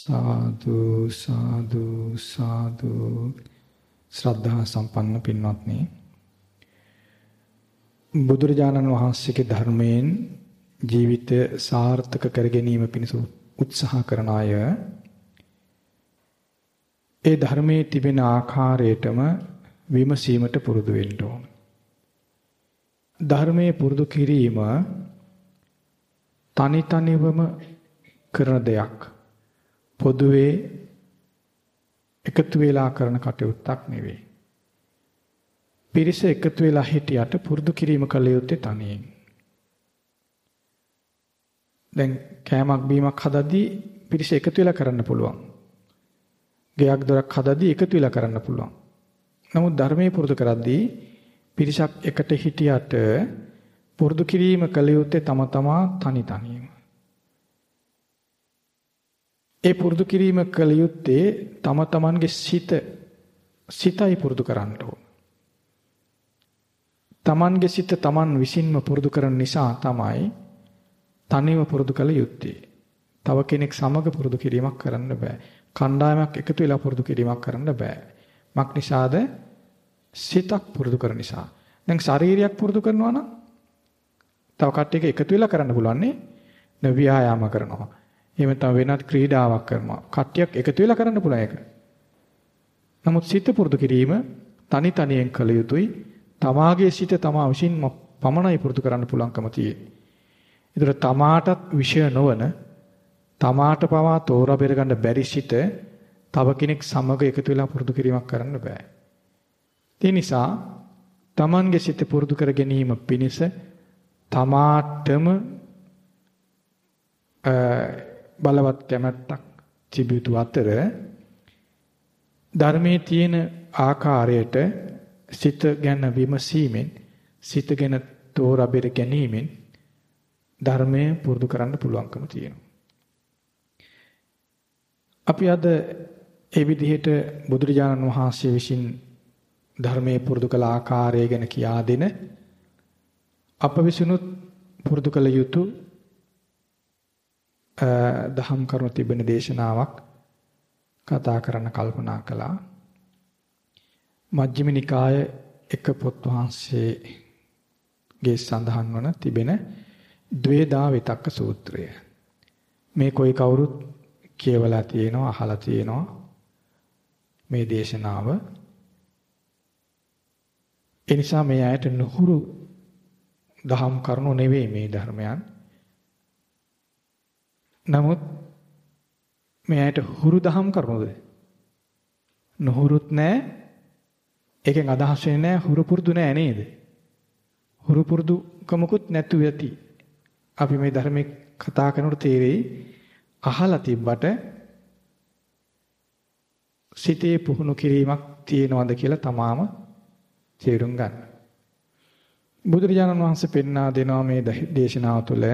සාදු සාදු සාදු ශ්‍රද්ධා සම්පන්න පින්වත්නි බුදුරජාණන් වහන්සේගේ ධර්මයෙන් ජීවිතය සාර්ථක කර ගැනීම පිණිස උත්සාහ කරන අය ඒ ධර්මයේ තිබෙන ආකාරයටම විමසීමට පුරුදු වෙන්න ඕන. ධර්මයේ පුරුදු කිරීම තනි තනිවම කරන දෙයක්. පොදුවේ එකතු වෙලා කරන කටයුත්තක් නෙවෙයි. පිරිස එකතු වෙලා හිටියට පුරුදු කිරීම කළ යුත්තේ තනියෙන්. දැන් කෑමක් බීමක් හදද්දී පිරිස එකතු වෙලා කරන්න පුළුවන්. ගෙයක් දොරක් හදද්දී එකතු වෙලා කරන්න පුළුවන්. නමුත් ධර්මයේ පුරුදු කරද්දී පිරිසක් එකට හිටියට පුරුදු කිරීම කළ යුත්තේ තම තමා තනි තනියම. ඒ පුරුදු කිරීම කළ යුත්තේ තම තමන්ගේ සිත සිතයි පුරුදු කරන්න ඕන. තමන්ගේ සිත තමන් විසින්ම පුරුදු කරන නිසා තමයි තනියම පුරුදු කළ යුත්තේ. තව කෙනෙක් සමග පුරුදු කිරීමක් කරන්න බෑ. කණ්ඩායමක් එකතු වෙලා පුරුදු කිරීමක් කරන්න බෑ. මක් නිසාද? සිතක් පුරුදු කරන නිසා. දැන් ශාරීරියක් පුරුදු කරනවා නම් තව කට්ටියක එකතු වෙලා කරන්න පුළුවන් නේ. ව්‍යායාම කරනවා. එහෙම තව වෙනත් ක්‍රීඩාවක් කරනවා. කට්ටියක් එකතු වෙලා කරන්න පුළුවන් ඒක. නමුත් සිත පුරුදු කිරීම තනි තනියෙන් කළ යුතුයි. තමාගේ සිත තමා විසින්ම පමණයි පුරුදු කරන්න පුළුවන්කම තියෙන්නේ. ඒතර තමාටත් විෂය නොවන තමාට පවා තෝරා බෙර ගන්න බැරි සිත තව කෙනෙක් සමග එකතු වෙලා පුරුදු කිරීමක් කරන්න බෑ. ඒ නිසා තමන්ගේ සිත පුරුදු කර ගැනීම පිණිස තමාටම බලවත් කැමැත්තක් තිබුතු අතර ධර්මයේ තියෙන ආකාරයට සිත ගැන විමසීමෙන් සිත ගැන තෝරා බෙර ගැනීමෙන් ධර්මය පුරුදු කරන්න පුළුවන්කම තියෙනවා. අපි අද ඒ විදිහට බුදුරජාණන් වහන්සේ විසින් ධර්මයේ පුරුදු කළ ආකාරය ගැන කියා දෙන අප විසිනුත් පුරුදු කළ යුතු දහම් කරුණු තිබෙන දේශනාවක් කතා කරන්න කල්පනා කළා. මජ්ක්‍ධිම නිකාය එක පොත් වහන්සේගේ සඳහන් වන තිබෙන ද්වේදා විතක්ක සූත්‍රය. මේ කොයි කවුරුත් කියවලා තියෙනවා අහලා තියෙනවා මේ දේශනාව. ඒ නිසා මේ ඇයට නුහුරු දහම් කරුණු නෙවෙයි මේ ධර්මයන්. නමුත් මේ ඇයට හුරු දහම් කරුණුද? නොහුරුත් නෑ. ඒකෙන් අදහස් වෙන්නේ නෑ හුරු පුරුදු නෑ නේද? හුරු පුරුදු කමකුත් නැතු යති. අපි මේ ධර්මයේ කතා කරනකොට තේරෙයි අහලා තිබ්බට සිතේ පුහුණු කිරීමක් තියෙනවද කියලා තමාම තේරුම් ගන්න. බුදුරජාණන් වහන්සේ පෙන්වා දෙනවා මේ දේශනාව තුළ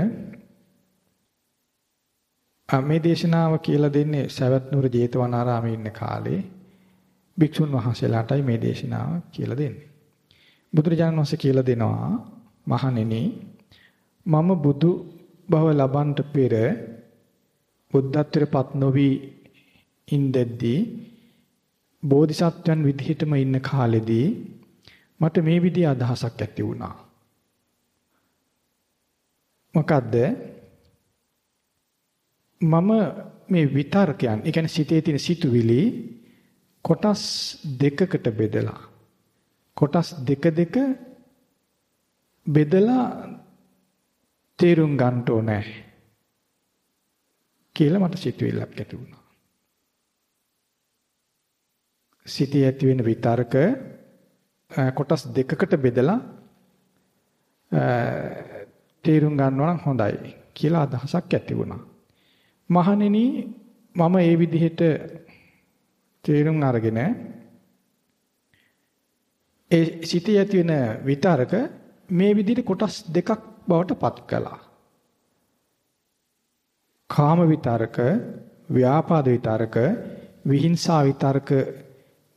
මේ දේශනාව කියලා දෙන්නේ සවැත් නුවර ජේතවනාරාමේ ඉන්න කාලේ භික්ෂුන් වහන්සේලාටයි මේ දේශනාව කියලා දෙන්නේ. බුදුරජාණන් වහන්සේ කියලා දෙනවා මහණෙනි මම බුදු බව ලබන්ට පෙර බුද්ධත්වයට පත් නොවි ඉඳෙද්දී බෝධිසත්වයන් විදිහටම ඉන්න කාලෙදී මට මේ විදිහ අදහසක් ඇති වුණා. මොකද්ද? මම මේ විතර්කයන්, ඒ කියන්නේ සිතේ තියෙන සිතුවිලි කොටස් දෙකකට බෙදලා කොටස් දෙක දෙක බෙදලා තේරුම් ගන්න ඕනේ කියලා මට සිතුවිල්ලක් ඇති වුණා. සිතේ ඇති වෙන විතර්ක කොටස් දෙකකට බෙදලා තේරුම් ගන්නවා නම් හොඳයි කියලා අදහසක් ඇති වුණා. මහණෙනි මම ඒ විදිහට තේරුම් අරගෙන ඒ සිටී ඇති වෙන විතරක මේ විදිහට කොටස් දෙකක් බවට පත් කළා. කාම විතරක, ව්‍යාපාද විතරක, විහිංසා විතරක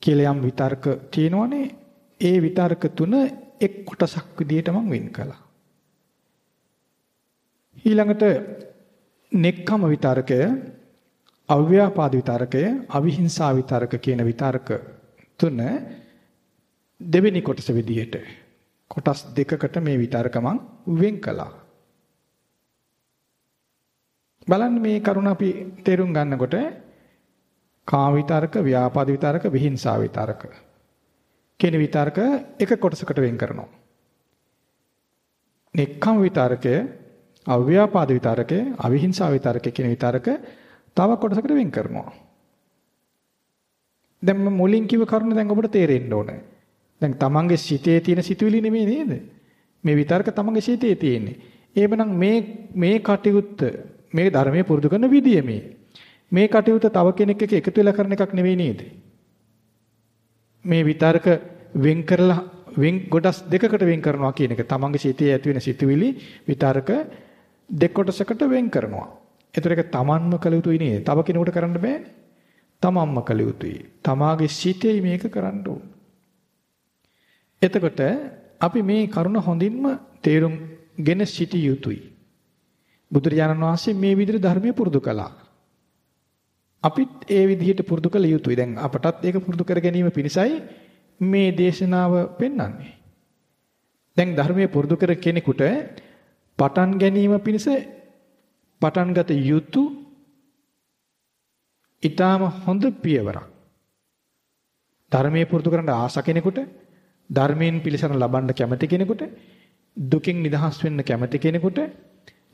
කියලා යම් විතරක තියෙනවනේ. ඒ විතරක තුන එක් කොටසක් විදිහට මම වෙන් කළා. ඊළඟට නෙක්ඛම විතරකය අව්‍යාපාද විතරකය, අවිහිංසා විතරක කියන විතරක තුන දෙවෙනි කොටස විදිහට කොටස් දෙකකට මේ විතරක මං වෙන් කළා. බලන්න මේ කරුණ අපි තේරුම් ගන්නකොට කාම විතරක, ව්‍යාපාද විතරක, විහිංසා විතරක කියන විතරක එක කොටසකට වෙන් කරනවා. නෙක්ඛම් විතරකය, අව්‍යාපාද විතරකය, අවිහිංසා විතරකය කියන විතරක තව කොටසකට වෙන් කරනවා. දැන් මම මුලින් කිව්ව කරුණ දැන් ඔබට තේරෙන්න ඕනේ. දැන් තමන්ගේ සිතේ තියෙන සිතුවිලි නෙමෙයි නේද? මේ විතරක තමන්ගේ සිතේ තියෙන්නේ. එහෙමනම් මේ මේ කටයුත්ත මේ ධර්මයේ පුරුදු කරන විදිය මේ. මේ කටයුත්ත තව කෙනෙක් එක්ක එකතු වෙලා කරන එකක් නෙවෙයි නේද? මේ විතරක වෙන් කරලා වෙන් කොටස් දෙකකට වෙන් කරනවා කියන එක තමන්ගේ සිතේ ඇති වෙන සිතුවිලි විතරක දෙක කොටසකට වෙන් කරනවා. ඒතර ඒක තමන්ම කළ යුතුයි නේද? තව කෙනෙකුට කරන්න බෑනේ. තමන්ම කළ යුතුයි. තමාගේ සිතේ මේක කරන්න ඕන. එතකොට අපි මේ කරුණ හොඳින්ම තේරුම්ගෙන සිටිය යුතුයි. බුදුරජාණන් වහන්සේ මේ විදිහට ධර්මයේ පුරුදු කළා. අපිත් ඒ විදිහට පුරුදු කළ යුතුයි. දැන් අපටත් ඒක පුරුදු කර ගැනීම පිණිසයි මේ දේශනාව පෙන්වන්නේ. දැන් ධර්මයේ පුරුදු කර කෙනෙකුට පටන් ගැනීම පිණිස පටන් ගත යුතු ඊටාම හොඳ පියවරක්. ධර්මයේ පුරුදු කරන්න ආස කෙනෙකුට ධර්මයෙන් පිළිසරණ ලබන්න කැමති කෙනෙකුට දුකින් නිදහස් වෙන්න කැමති කෙනෙකුට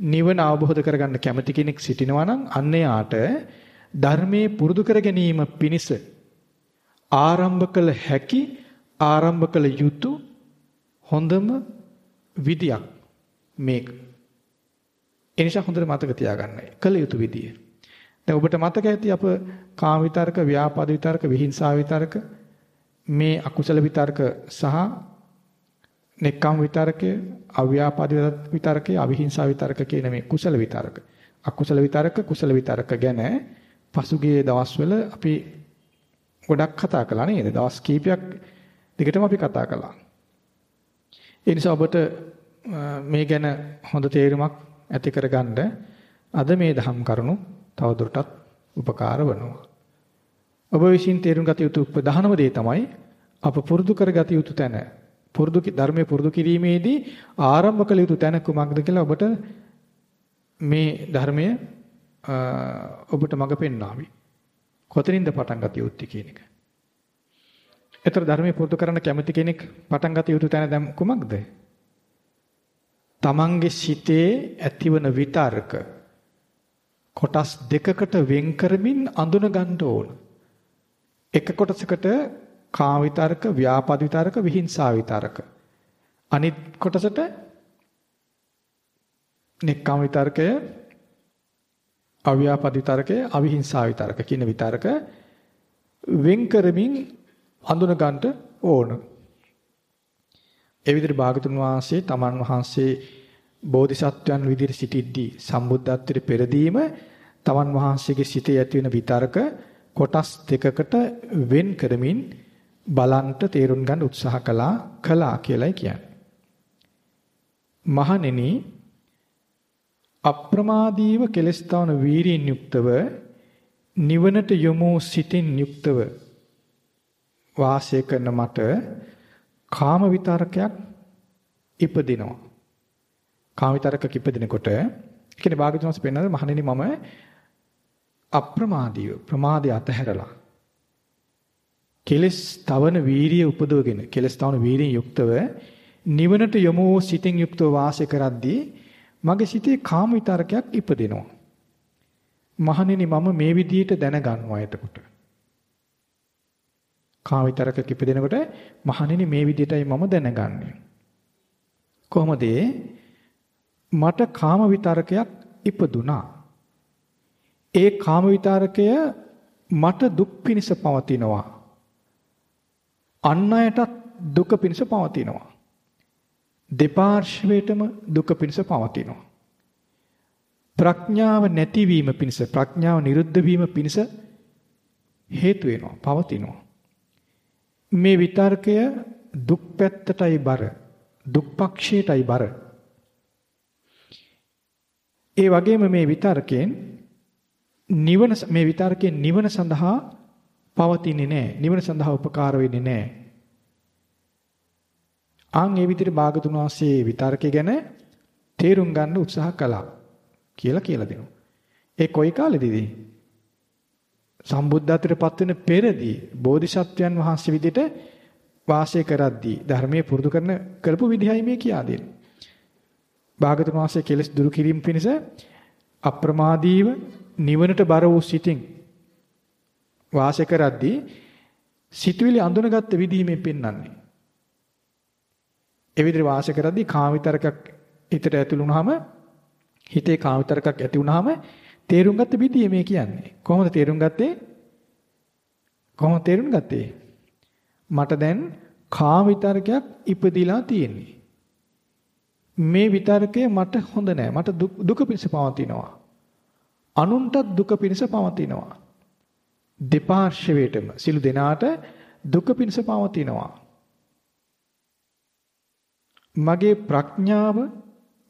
නිවන අවබෝධ කරගන්න කැමති කෙනෙක් සිටිනවා නම් අන්න යාට ධර්මයේ පුරුදු කර ගැනීම පිණිස ආරම්භ කළ හැකි ආරම්භ කළ යුතු හොඳම විදියක් මේක. එනිසා හොඳට මතක තියාගන්න. කළ යුතු විදිය. දැන් ඔබට මතක ඇති අප කාම විතරක, ව්‍යාපාද විතරක, විහිංසා විතරක මේ අකුසල විතරක සහ නෙක්ඛම් විතරකය, අව්‍යාපාද විතරකය, අවිහිංසා විතරක කියන මේ කුසල විතරක. අකුසල විතරක, කුසල විතරක ගැන පසුගිය දවස්වල අපි ගොඩක් කතා කළා නේද? දවස් කීපයක් දිගටම අපි කතා කළා. ඒ නිසා ඔබට මේ ගැන හොඳ තේරුමක් ඇති කරගන්න අද මේ දහම් කරුණු තවදුරටත් උපකාර වෙනවා. ඔබ විසින් තේරුම් ගත යුතු ප්‍රධානම දේ තමයි අප පුරුදු කරගත යුතු තැන. පුරුදු ධර්මයේ පුරුදු කිරීමේදී ආරම්භ කළ යුතු තැන කුමක්ද කියලා ඔබට මේ ධර්මය ඔබට මඟ පෙන්වාවි. කොතනින්ද පටන් ගත යුත්තේ කියන එක. ඒතර ධර්මයේ පුරුදු කරන්න කැමති කෙනෙක් පටන් ගත යුතු තැන දැන් කුමක්ද? තමන්ගේ සිතේ ඇතිවන විතර්ක කොටස් දෙකකට වෙන් කරමින් අඳුන ගන්න ඕන. එක කොටසකට කාම විතරක, ව්‍යාපාද විතරක, විහිංසා විතරක. අනිත් කොටසට නෙක්ඛම් විතරකය, අව්‍යාපාද විතරකය, අවිහිංසා විතරක කියන විතරක වෙන් කරමින් අඳුන ගන්නට ඕන. ඒ විදිහට භාගතුන් වහන්සේ තමන් වහන්සේ බෝධිසත්වයන් විදිහට සිටිද්දී සම්බුද්ධත්වයට පෙරදීම තමන් වහන්සේගේ සිතේ ඇති වෙන විතරක කොටස් දෙකකට වෙන් කරමින් බලන්ට තේරුම් ගන්න උත්සාහ කළා කළා කියලායි කියන්නේ. මහණෙනි අප්‍රමාදීව කෙලස්තාවන වීරියෙන් යුක්තව නිවනට යොමු සිතින් යුක්තව වාසය කරන මට කාම විතරකයක් ඉපදිනවා. කාම විතරකයක් ඉපදිනකොට කියන්නේ භාගතුන් වහන්සේ පෙන්නන මහණෙනි මම අප්‍රමාදීව ප්‍රමාදය අතහැරලා කෙලස් තවන වීරිය උපදවගෙන කෙලස් තවන වීරියෙන් යුක්තව නිවනට යොමු වූ සිතින් යුක්තව වාසය කරද්දී මගේ සිතේ කාම විතරකයක් ඉපදෙනවා. මහණෙනි මම මේ විදිහට දැනගන්නවා එතකොට. කාම විතරක ඉපදෙනකොට මහණෙනි මේ විදිහටයි මම දැනගන්නේ. කොහොමද මට කාම විතරකයක් ඉපදුනා. ඒ කාම විතරකය මට දුක් පිණිස පවතිනවා. අන් අයටත් දුක පිණිස පවතිනවා. දෙපාර්ශ්වයටම දුක පිණිස පවතිනවා. ප්‍රඥාව නැතිවීම පිණිස ප්‍රඥාව නිරුද්ධ වීම පිණිස හේතු වෙනවා පවතිනවා. මේ විතර්කය දුක් පැත්තටයි බර දුක් පක්ෂයටයි බර. ඒ වගේම මේ විතර්කයෙන් නිවන මේ විතර්කයේ නිවන සඳහා පවතින්නේ නැහැ. නිවන සඳහා උපකාර වෙන්නේ නැහැ. ආන් ඒ විදිහට භාගතුන් වහන්සේ විතර්කය ගැන තේරුම් ගන්න උත්සාහ කළා කියලා කියලා දෙනවා. ඒ කොයි කාලෙදීද? සම්බුද්ධත්වයට පත් වෙන පෙරදී බෝධිසත්වයන් වහන්සේ විදිහට වාසය කරද්දී ධර්මයේ පුරුදු කරන කරපු විදිහයි මේ කියා දෙන්නේ. භාගතුන් වහන්සේ කෙලස් දුරු කිරීම පිණිස අප්‍රමාදීව නිවනට බර වූ සිතින් වාසය කරද්දී සිතුවිලි අඳුනගත්ත විදිහමෙන් පෙන්වන්නේ. ඒ විදිහට වාසය කරද්දී කාමිතරකක් හිතට ඇතුළු වුනහම හිතේ කාමිතරකක් ඇති වුනහම තේරුම් ගත්ත විදිය මේ කියන්නේ. කොහොමද තේරුම් ගත්තේ? කොහොමද තේරුම් ගත්තේ? මට දැන් කාම විතරකයක් ඉපදිලා තියෙන්නේ. මේ විතරකය මට හොඳ නෑ. මට දුක පිණිස පවතිනවා. අනුන්ටත් දුක පිණිස පවතිනවා. දෙපාර්ශ්වයටම සිළු දෙනාට දුක පිණිස පවතිනවා. මගේ ප්‍රඥාව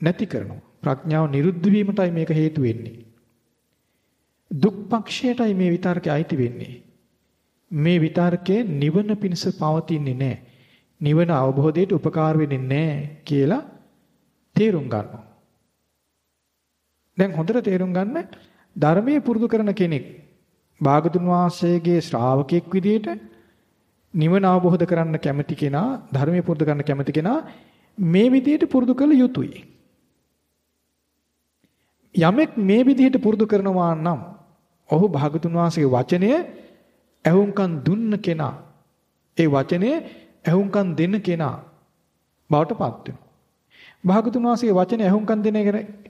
නැති කරනවා. ප්‍රඥාව නිරුද්ධ වීමටයි මේක හේතු වෙන්නේ. දුක් පක්ෂයටයි මේ විතර්කය අයිති වෙන්නේ. මේ විතර්කයේ නිවන පිණිස පවතින්නේ නැහැ. නිවන අවබෝධයට උපකාර වෙන්නේ නැහැ කියලා තේරුම් ගන්නවා. දැන් හොඳට තේරුම් ගන්න ධර්මයේ පුරුදු කරන කෙනෙක් භාගතුන් වහන්සේගේ ශ්‍රාවකෙක් විදියට නිවන අවබෝධ කරන්න කැමති කෙනා ධර්මයේ පුරුදු කරන්න කැමති කෙනා මේ විදියට පුරුදු කළ යුතුයි. යමෙක් මේ විදිහට පුරුදු කරනවා නම් ඔහු භාගතුන් වහන්සේගේ වචනය ඇහුම්කන් දුන්න කෙනා ඒ වචනය ඇහුම්කන් දෙන්න කෙනා බවට පත් වෙනවා. භාගතුන් වහන්සේගේ වචනය ඇහුම්කන් දෙන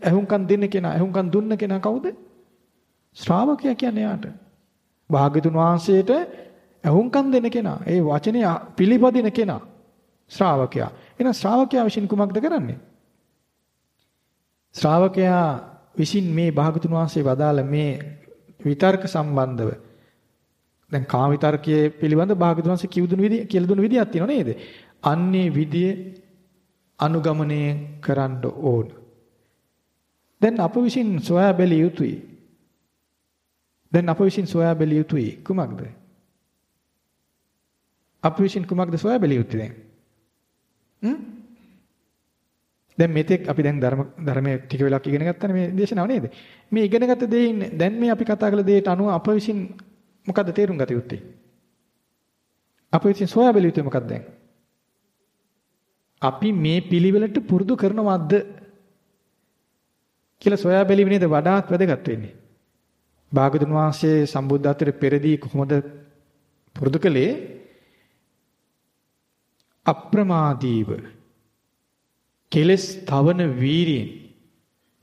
ඇහුම්කන් දෙන්න කෙනා ඇහුම්කන් දුන්න කෙනා කවුද? ශ්‍රාවකයා කියන්නේ යාට. භාගතුන් වහන්සේට ඇහුම්කන් දෙන කෙනා, ඒ වචනය පිළිපදින කෙනා ශ්‍රාවකයා. එහෙනම් ශ්‍රාවකයා විසින් කුමක්ද කරන්නේ? ශ්‍රාවකයා විසින් මේ භාගතුන් වහන්සේ වදාළ මේ විතර්ක සම්බන්ධව දැන් කාම විතර්කයේ පිළිබඳ භාගතුන් වහන්සේ කිව්දුණු විදිය කියලා දුන්නු විදියක් තියෙනව නේද? අන්නේ විදිය අනුගමනය කරන්න ඕන. දැන් අප විසින් සොයා බැලිය යුතුයි. දැන් අප විසින් සොයා බැලිය යුතුයි කුමක්ද? අප විසින් කුමක්ද සොයා බැලිය යුත්තේ දැන්? හ්ම්? දැන් මෙතෙක් අපි දැන් ධර්ම ධර්මයේ ටික වෙලාවක් ඉගෙන ගත්තානේ මේ දේශනාව නේද? මේ ඉගෙනගත්ත දේ දැන් මේ අපි කතා කළ දේට අනුව අප විසින් මොකද්ද තේරුම් ගත යුත්තේ? අප විසින් සොයා බැලිය යුත්තේ මොකක්ද දැන්? අපි මේ පිළිවෙලට පුරුදු කරනවද කියලා සොයා බැලීම නේද වඩාත් වැදගත් වෙන්නේ. භාගතුන් වහන්සේ සම්බුද්ධත්වයට පෙරදී කොහොමද පුරුදු කළේ? අප්‍රමාදීව කෙලස් තවන වීරියෙන්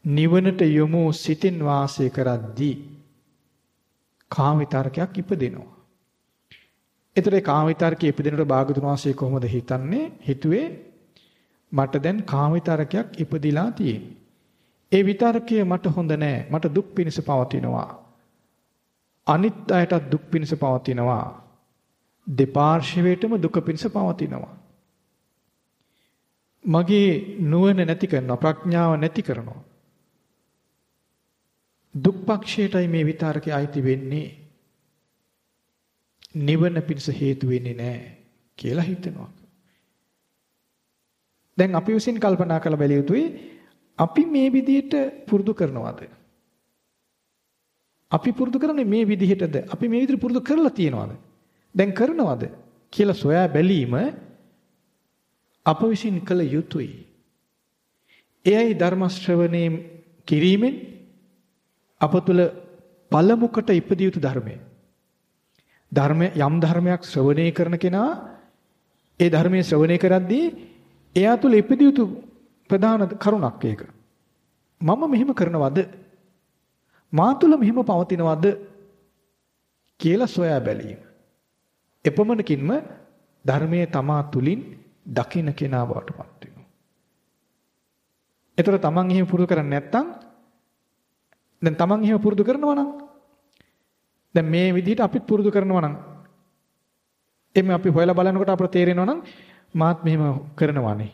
නිවනට යොමු සිතින් වාසය කරද්දී කාම විතරකයක් ඉපදෙනවා. ඒතර ඒ කාම විතරකයේ ඉපදෙනකොට භාගතුන් වහන්සේ කොහොමද හිතන්නේ? හිතුවේ මට දැන් කාම විතරකයක් ඉපදිලා තියෙන්නේ. ඒ විතරකය මට හොඳ නෑ. මට දුක් පිණිස පවතිනවා. අනිත් අයටත් දුක් පිණිස පවතිනවා. දෙපාර්ශ්වයටම දුක පිණිස පවතිනවා. මගේ නුවණ නැති කරනවා ප්‍රඥාව නැති කරනවා දුක්පක්ෂයටයි මේ විතරකේ අයිති වෙන්නේ. නිවන පිණිස හේතු වෙන්නේ නැහැ කියලා හිතනවා. දැන් අපි විසින් කල්පනා කරලා බැලිය යුතුයි අපි මේ විදිහට පුරුදු කරනවද? අපි පුරුදු කරන්නේ මේ විදිහටද? අපි මේ විදිහට පුරුදු කරලා තියනවද? දැන් කරනවද? කියලා සොයා බැලීම අප විසින් කළ යුතුයි. එයයි ධර්ම ශ්‍රවණේ කිරීමෙන් අප තුළ පළමුකට ඉපදිය යුතු ධර්මය. ධර්ම යම් ධර්මයක් ශ්‍රවණය කරන කෙනා ඒ ධර්මයේ ශ්‍රවණය කරද්දී එයා තුළ ඉපදිය යුතු ප්‍රධාන කරුණක් ඒක. මම මෙහෙම කරනවද? මා තුළ මෙහෙම පවතිනවද? කියලා සොයා බැලීම. එපමණකින්ම ධර්මයේ තමා තුලින් දකින්න කෙනා බවට පත් වෙනවා. ඒතර තමන් එහෙම පුරුදු කරන්නේ නැත්නම් දැන් තමන් එහෙම පුරුදු කරනවා නම් දැන් මේ විදිහට අපිත් පුරුදු කරනවා නම් එimhe අපි හොයලා බලනකොට අපට තේරෙනවා නම් මාත් මෙහෙම කරනවානේ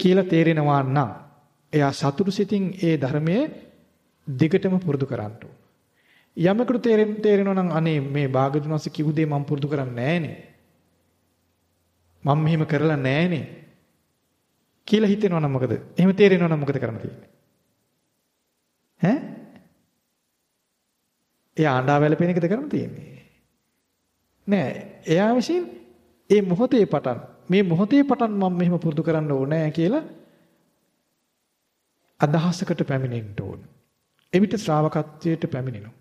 කියලා තේරෙනවා නම් එයා සතුටු සිතින් ඒ ධර්මයේ දිගටම පුරුදු කරන්න යමකට තේරෙන්න තේරෙනවා නම් අනේ මේ භාගතුන් වහන්සේ කිව් දේ මම පුරුදු කරන්නේ නැහනේ. මම මෙහෙම කරලා නැහනේ. කියලා හිතෙනවා නම් මොකද? එහෙම තේරෙනවා නම් මොකද කරන්න තියෙන්නේ? ඈ? එයා ආණ්ඩා වැළපෙන එකද කරන්න තියෙන්නේ? නෑ. එයා විසින් ඒ මොහොතේ පටන් මේ මොහොතේ පටන් මම මෙහෙම පුරුදු කරන්න ඕනේ කියලා අදහසකට පැමිණෙන්න ඕන. එවිට ශ්‍රාවකත්වයට පැමිණෙනවා.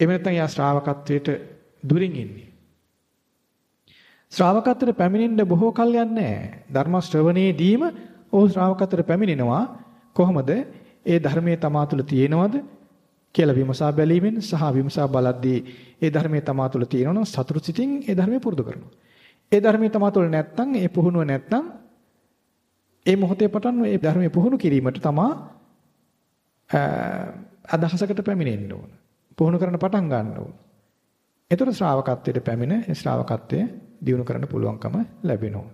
එහෙම නැත්නම් යා ශ්‍රාවකත්වයට දුරින් ඉන්නේ. ශ්‍රාවකත්වයට පැමිණෙන්න බොහෝ කල් යන්නේ ධර්ම ශ්‍රවණේදීම ਉਹ ශ්‍රාවකත්වයට පැමිණෙනවා කොහොමද? ඒ ධර්මයේ තමා තුළ තියෙනවද කියලා විමසා බැලීමෙන් සහ විමසා බලද්දී ඒ ධර්මයේ තමා තුළ තියෙනවනම් සතුරු සිතින් ඒ ධර්මය පුරුදු කරනවා. ඒ ධර්මයේ තමා තුළ නැත්නම් ඒ පුහුණුව නැත්නම් ඒ මොහොතේ පටන් මේ ධර්මයේ පුහුණු කිරීමට තමා අදහසකට පැමිණෙන්න ඕන. පුහුණු කරන්න පටන් ගන්න ඕන. එතකොට ශ්‍රාවකත්වයට පැමිණ ඒ ශ්‍රාවකත්වය දියුණු කරන්න පුළුවන්කම ලැබෙනවා.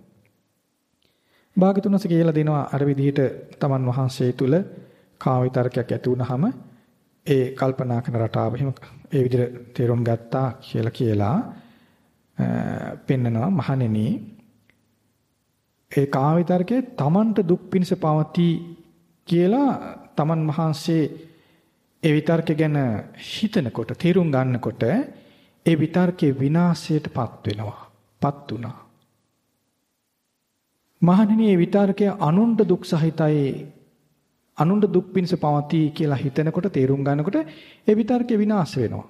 භාගතුන්ස කියලා දෙනවා අර විදිහට තමන් වහන්සේ තුල කාම විතරකයක් ඇති වුනහම ඒ කල්පනා කරන රටාව එහෙම ඒ විදිහට තේරුම් ගත්තා කියලා කියලා පෙන්නනවා මහණෙනි ඒ කාම විතරකේ තමන්ට දුක් පිණිස පවතී කියලා තමන් වහන්සේ ඒ විතර්ක ගැන හිතනකොට තේරුම් ගන්නකොට ඒ විතර්කේ විනාශයටපත් වෙනවා. පත් වුණා. මහණෙනි මේ විතර්කය අනුන්ට දුක් සහිතයි අනුන්ට දුක් පිණිස පවතී කියලා හිතනකොට තේරුම් ගන්නකොට ඒ විතර්කේ විනාශ වෙනවා.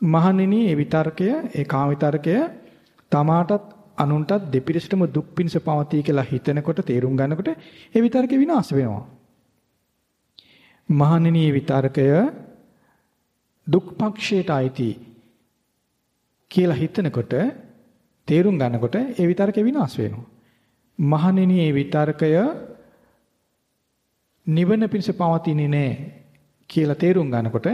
මහණෙනි මේ විතර්කය ඒ කාම විතර්කය තමාටත් අනුන්ටත් දෙපිරිසටම දුක් පිණිස පවතී කියලා හිතනකොට තේරුම් ගන්නකොට ඒ විතර්කේ විනාශ වෙනවා. මහණෙනි විතරකය දුක් පක්ෂයට අයිති කියලා හිතනකොට තේරුම් ගන්නකොට ඒ විතරකේ විනාශ වෙනවා. මහණෙනි මේ විතරකය නිවන පිණිස පවතින්නේ නැහැ කියලා තේරුම් ගන්නකොට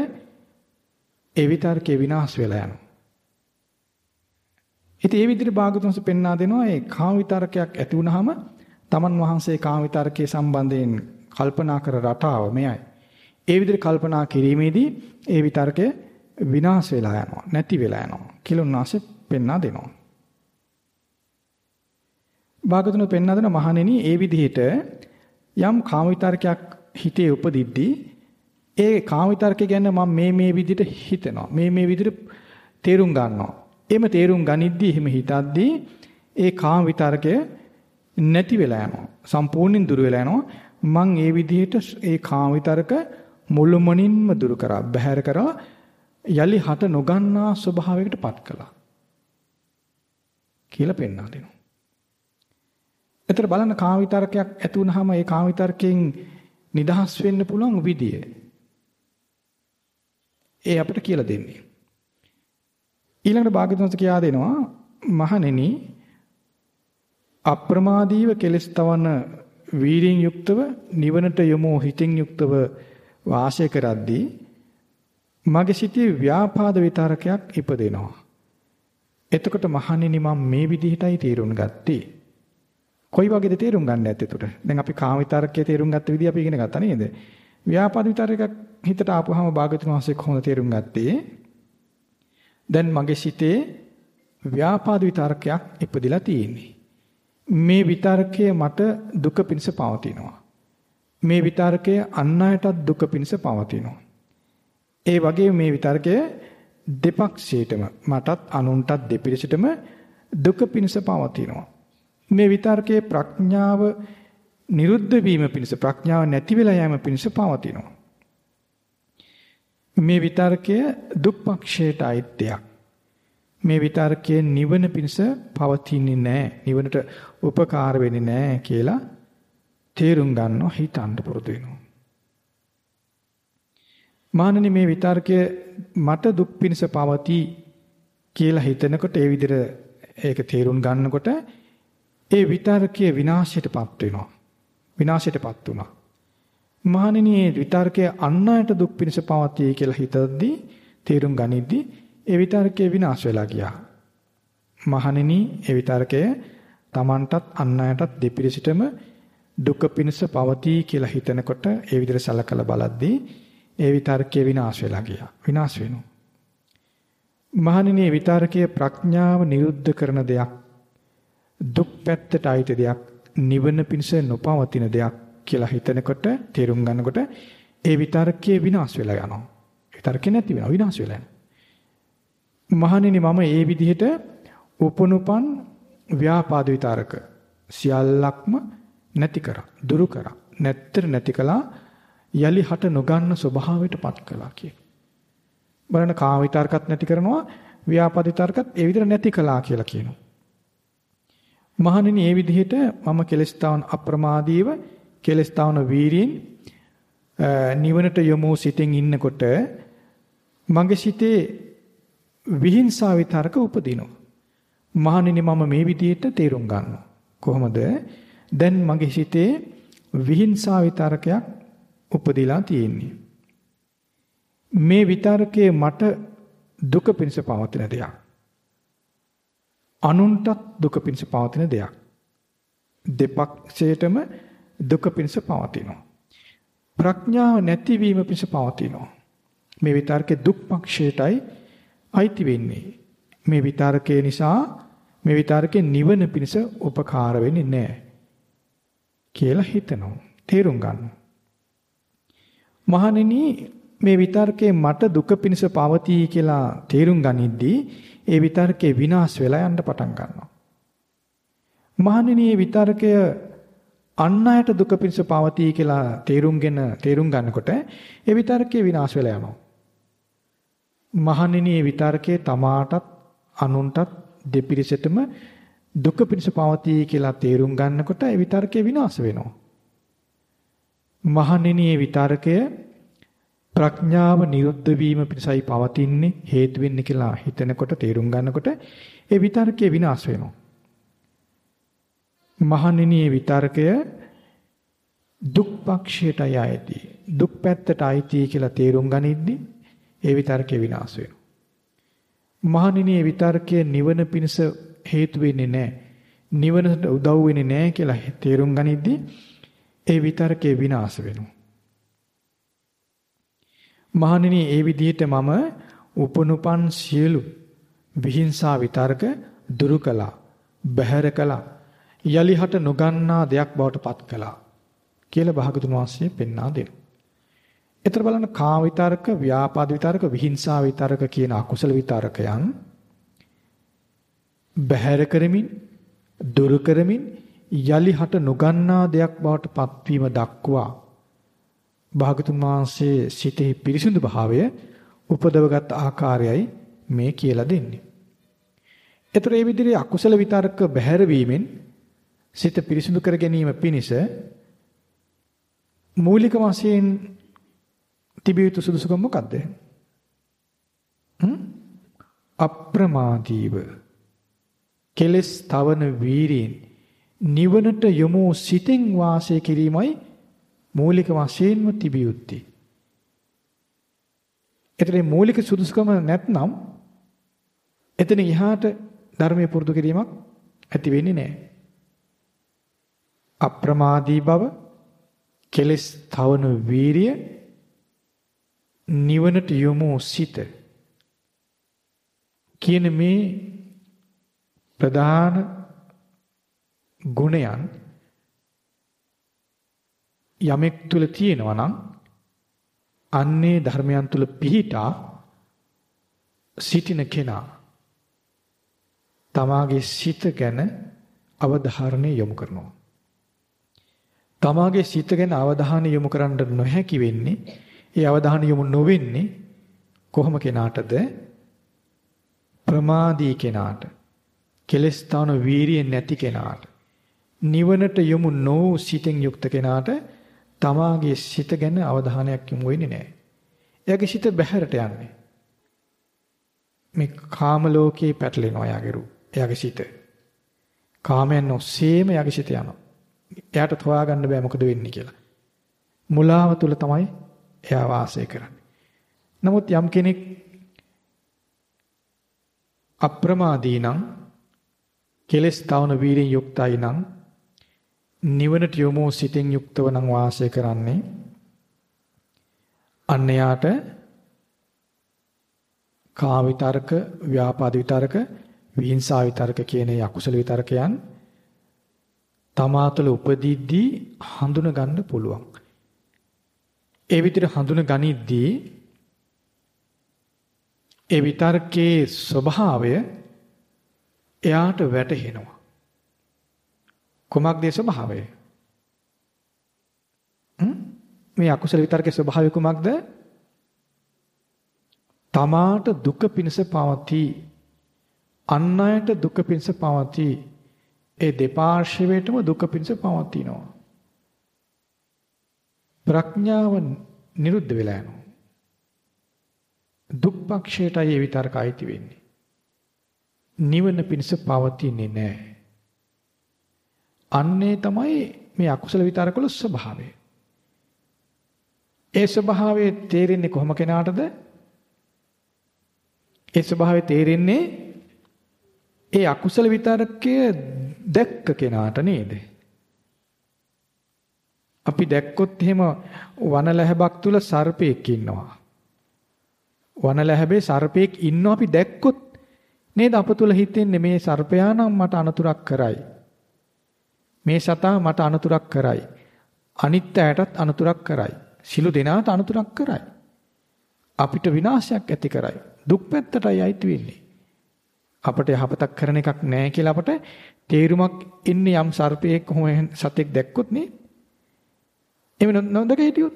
ඒ විතරකේ විනාශ වෙලා යනවා. ඉතින් මේ විදිහට භාගතුන්ස පෙන්වා දෙනවා ඒ කාම විතරකයක් ඇති වුනහම තමන් වහන්සේ කාම විතරකයේ සම්බන්ධයෙන් කල්පනා කර රටාව මෙයයි. ඒ විදිහට කල්පනා කිරීමේදී ඒ විතර්කය විනාශ වෙලා යනවා නැති වෙලා යනවා කියලා උන්වහන්සේ පෙන්වා දෙනවා. භාගතුන පෙන්වා දෙන මහණෙනි ඒ විදිහට යම් කාම විතර්කයක් හිතේ උපදිද්දී ඒ කාම විතර්කය ගැන මම මේ මේ විදිහට හිතනවා මේ මේ විදිහට තේරුම් ගන්නවා. එහෙම තේරුම් ගනිද්දී එහෙම හිතද්දී ඒ කාම විතර්කය නැති වෙලා යනවා. සම්පූර්ණයෙන් දුර වෙලා යනවා. මං ඒ විදිහට ඒ කාම විතර්ක මුළුමනින්ම දුරු කරා බැහැර කරා යලි හට නොගන්නා ස්වභාවයකට පත් කළා කියලා පෙන්වා දෙනවා. එතන බලන්න කාමිතරකයක් ඇති වුනහම ඒ කාමිතරකෙන් නිදහස් වෙන්න පුළුවන් විදිය. ඒ අපිට කියලා දෙන්නේ. ඊළඟට භාග්‍යවතුන්ස කියා දෙනවා මහණෙනි අප්‍රමාදීව කෙලස් තවන වීරියෙන් යුක්තව නිවනට යොමු හිතින් යුක්තව වාසය කරද්දී මගේ සිතේ ව්‍යාපාද විතරකයක් ඉපදෙනවා. එතකොට මහණෙනි මම මේ විදිහටයි තීරුම් ගත්තේ. කොයි වගේද තීරුම් ගන්න ඇත්තේ එතකොට? දැන් අපි කාම විතරකයේ තීරුම් ගත්ත විදිහ අපි ඉගෙන ගත්තා නේද? ව්‍යාපාද විතරකයක් හිතට ආපුවාම භාගතුන් වහන්සේ කොහොමද තීරුම් ගත්තේ? දැන් මගේ සිතේ ව්‍යාපාද විතරකයක් ඉපදිලා තියෙන්නේ. මේ විතරකය මට දුක පිණිස පවතිනවා. මේ විතර්කය අන් අයටත් දුක පිණිස පවතිනවා. ඒ වගේ මේ විතර්කය දෙපක්ෂයටම මටත් අනුන්ටත් දෙපිරිසටම දුක පිණිස පවතිනවා. මේ විතර්කයේ ප්‍රඥාව නිරුද්ධ වීම පිණිස ප්‍රඥාව නැති වෙලා යෑම පිණිස පවතිනවා. මේ විතර්කය දුක්පක්ෂයට අයිත්‍යයක්. මේ විතර්කයේ නිවන පිණිස පවතින්නේ නැහැ. නිවනට උපකාර වෙන්නේ නැහැ කියලා තේරුම් ගන්නවා හිතන්න පුරුදු වෙනවා. මානනි මේ විතර්කය මට දුක් පිණිස පවතී කියලා හිතනකොට ඒ විදිහට ඒක තේරුම් ගන්නකොට ඒ විතර්කයේ විනාශයටපත් වෙනවා. විනාශයටපත් වුණා. මහණෙනි මේ විතර්කය අන් අයට දුක් පිණිස පවතී කියලා හිතද්දී තේරුම් ගනිද්දී ඒ විතර්කය විනාශ වෙලා ගියා. මහණෙනි ඒ විතර්කය Tamanටත් අන් අයටත් දෙපිරිසටම දුක පිණිස පවතී කියලා හිතනකොට ඒ විදිහට සලකලා බලද්දී ඒ විතර්කය විනාශ වෙලා ගියා. විනාශ වෙනවා. මහණෙනි විතර්කයේ ප්‍රඥාව නිරුද්ධ කරන දෙයක්. දුක් පැත්තට අයිති දෙයක්. නිවන පිණිස නොපවතින දෙයක් කියලා හිතනකොට තේරුම් ගන්නකොට ඒ විතර්කයේ විනාශ වෙලා යනවා. විතර්කේ නැති වෙනවා විනාශ වෙලා යනවා. මහණෙනි මම ඒ විදිහට උපනුපන් ව්‍යාපාද විතරක සියල්ලක්ම නැති කරා දුරු කරා නැත්තර නැති කළා යලි හට නොගන්න ස්වභාවයටපත් කළා කිය. බලන්න කාම විතරකත් නැති කරනවා ව්‍යාපාද විතරකත් ඒ විදිහට නැති කළා කියලා කියනවා. මහණෙනි මේ විදිහට මම කෙලස්තාවන් අප්‍රමාදීව කෙලස්තාවන වීරියෙන් නිවනට යොමු සිටින් ඉන්නකොට මගේ සිතේ විහිංසාව විතරක උපදිනවා. මහණෙනි මම මේ විදිහට තේරුම් ගන්නවා. කොහොමද? දැන් මගේ සිතේ විහිංසා විතරකයක් උපදිලා තියෙන්නේ. මේ විතරකයේ මට දුක පිණිස පවතින දෙයක්. අනුන්ටත් දුක පිණිස පවතින දෙයක්. දෙපක්ෂයටම දුක පිණිස පවතිනවා. ප්‍රඥාව නැතිවීම පිණිස පවතිනවා. මේ විතරකේ දුක් පක්ෂයටයි අයිති වෙන්නේ. මේ විතරකේ නිසා මේ විතරකේ නිවන පිණිස උපකාර වෙන්නේ නැහැ කියලා හිතනවා. තේරුම් ගන්නවා. මහණෙනි මේ විතරකේ මට දුක පිණිස පවතී කියලා තේරුම් ගනිද්දී ඒ විතරකේ විනාශ වෙලා යන්න පටන් ගන්නවා. මහණෙනි මේ විතරකය අන් අයට දුක පිණිස පවතී කියලා තේරුම්ගෙන තේරුම් ගන්නකොට ඒ විතරකේ විනාශ වෙලා යනවා. මහණෙනි මේ විතරකේ තමාටත් අනුන්ටත් දෙපිරිසටම දුක පිණිස පවතී කියලා තේරුම් ගන්නකොට ඒ විතරකේ විනාශ වෙනවා. මහණෙනි මේ විතරකය ප්‍රඥාව නිරුද්ධ වීම පිණිසයි පවතින්නේ හේතු වෙන්නේ කියලා හිතනකොට තේරුම් ගන්නකොට ඒ විතර්කය විනාශ වෙනවා. මහණෙනි විතර්කය දුක් පක්ෂයටයි ආйти. දුක් පැත්තට ආйти කියලා තේරුම් ගනිද්දී ඒ විතර්කය විනාශ වෙනවා. මහණෙනි විතර්කය නිවන පිණිස හේතු වෙන්නේ නැහැ. නිවනට උදව් වෙන්නේ නැහැ කියලා තේරුම් ගනිද්දී ඒ විතර්කය විනාශ වෙනවා. මහණෙනි ඒ විදිහට මම උපනුපන් සියලු විහිංසා විතර්ක දුරු කළා. බැහැර කළා. යලිහට නොගන්නා දෙයක් බවට පත් කළා. කියලා භාගතුන් වහන්සේ පෙන්වා දෙනවා. එතන බලන්න කාම විතරක, ව්‍යාපාද විතරක, විහිංසා විතරක කියන අකුසල විතරකයන් බහැර කරමින්, දුරු කරමින් යලි හට නොගන්නා දෙයක් බවට පත්වීම දක්වා භාගතුන් වහන්සේ සිතෙහි පිරිසිදු භාවය උපදවගත් ආකාරයයි මේ කියලා දෙන්නේ. ඒතර මේ විදිහේ අකුසල විතරක බැහැර වීමෙන් සිත පිරිසිදු කර ගැනීම පිණිස මූලික වශයෙන් තිබිය යුතු සුදුසුකම් මොකද්ද? අප්‍රමාදීව කෙලස් තවන වීරියෙන් නිවනට යොමු සිතින් වාසය කිරීමයි මූලික වශයෙන්ම තිබිය යුත්තේ. එතන මූලික සුදුසුකම නැත්නම් එතන ඉහාට ධර්මයේ පුරුදු කිරීමක් ඇති වෙන්නේ නැහැ. අප්‍රමාදී බව කෙලස් තවන වීරිය නිවනට යොමු සිත කියන මේ ප්‍රධාන ගුණයන් යමෙක් තුල තියෙනවා නම් අන්නේ ධර්මයන් තුල පිහිටා සිටින කෙනා තමාගේ සිත ගැන අවධාරණය යොමු කරනවා. තමාගේ සිත ගැන අවධානය යොමු කරන්න නොහැකි වෙන්නේ ඒ අවධානය යොමු නොවෙන්නේ කොහොම කෙනාටද? ප්‍රමාදී කෙනාට. කෙලස් තවන වීරිය නැති කෙනාට. නිවනට යොමු නොවූ සිතෙන් යුක්ත කෙනාට තමාගේ සිත ගැන අවධානයක් යොමු වෙන්නේ නැහැ. එයාගේ සිත බැහැරට යන්නේ. මේ කාම ලෝකේ පැටලෙනවා එයාගේ රු. එයාගේ සිත. කාමයන් ඔස්සේම එයාගේ සිත යනවා. එයාට හොයාගන්න බෑ මොකද වෙන්නේ කියලා. මුලාව තුල තමයි එයා වාසය කරන්නේ. නමුත් යම් කෙනෙක් අප්‍රමාදී නම් කෙලස් තවන වීරියෙන් යුක්තයි නම් නිවනට යොමු සිතෙන් යුක්තව නම් වාසය කරන්නේ අන්න යාට කාම විතරක, ව්‍යාපාද විතරක, විහිංසා විතරක කියන යකුසල විතරකයන් තමා තුළ උපදිද්දී හඳුන ගන්න පුළුවන්. ඒ විදිහට හඳුන ගනිද්දී ඒ විතරකේ ස්වභාවය එයාට වැටහෙනවා. කුමක්ද ස්වභාවය? මේ අකුසල විතරකේ ස්වභාවය කුමක්ද? තමාට දුක පිණිස පවතී. අන් අයට දුක පිණිස පවතී. ඒ දෙපාර්ශ්වයටම දුක පිණිස පවතිනවා. ප්‍රඥාව නිරුද්ධ වෙලා යනවා. දුක් පක්ෂයටයි ඒ විතරක අයිති වෙන්නේ. නිවන පිණිස පවතින්නේ නැහැ. අන්නේ තමයි මේ අකුසල විතරකවල ස්වභාවය. ඒ ස්වභාවය තේරෙන්නේ කොහොම කෙනාටද? ඒ ස්වභාවය තේරෙන්නේ ඒ අකුසල විතරකය දැක්ක කෙනාට නේද? අපි දැක්කොත් එහෙම වනලැහැබක් තුල සර්පෙක් ඉන්නවා. වනලැහැබේ සර්පෙක් ඉන්නවා අපි දැක්කොත් නේද අප තුල හිතෙන්නේ මේ සර්පයා නම් මට අනතුරක් කරයි. මේ සතා මට අනතුරක් කරයි. අනිත් අයටත් අනතුරක් කරයි. සිළු දෙනාට අනතුරක් කරයි. අපිට විනාශයක් ඇති කරයි. දුක් පැත්තටයි අයිති වෙන්නේ. අපට යහපතක් කරන එකක් නැහැ කියලා අපට තේරුමක් ඉන්නේ යම් සර්පයෙක් කොහොම සතෙක් දැක්කොත් නේ. එමෙ නොදක හිටියොත්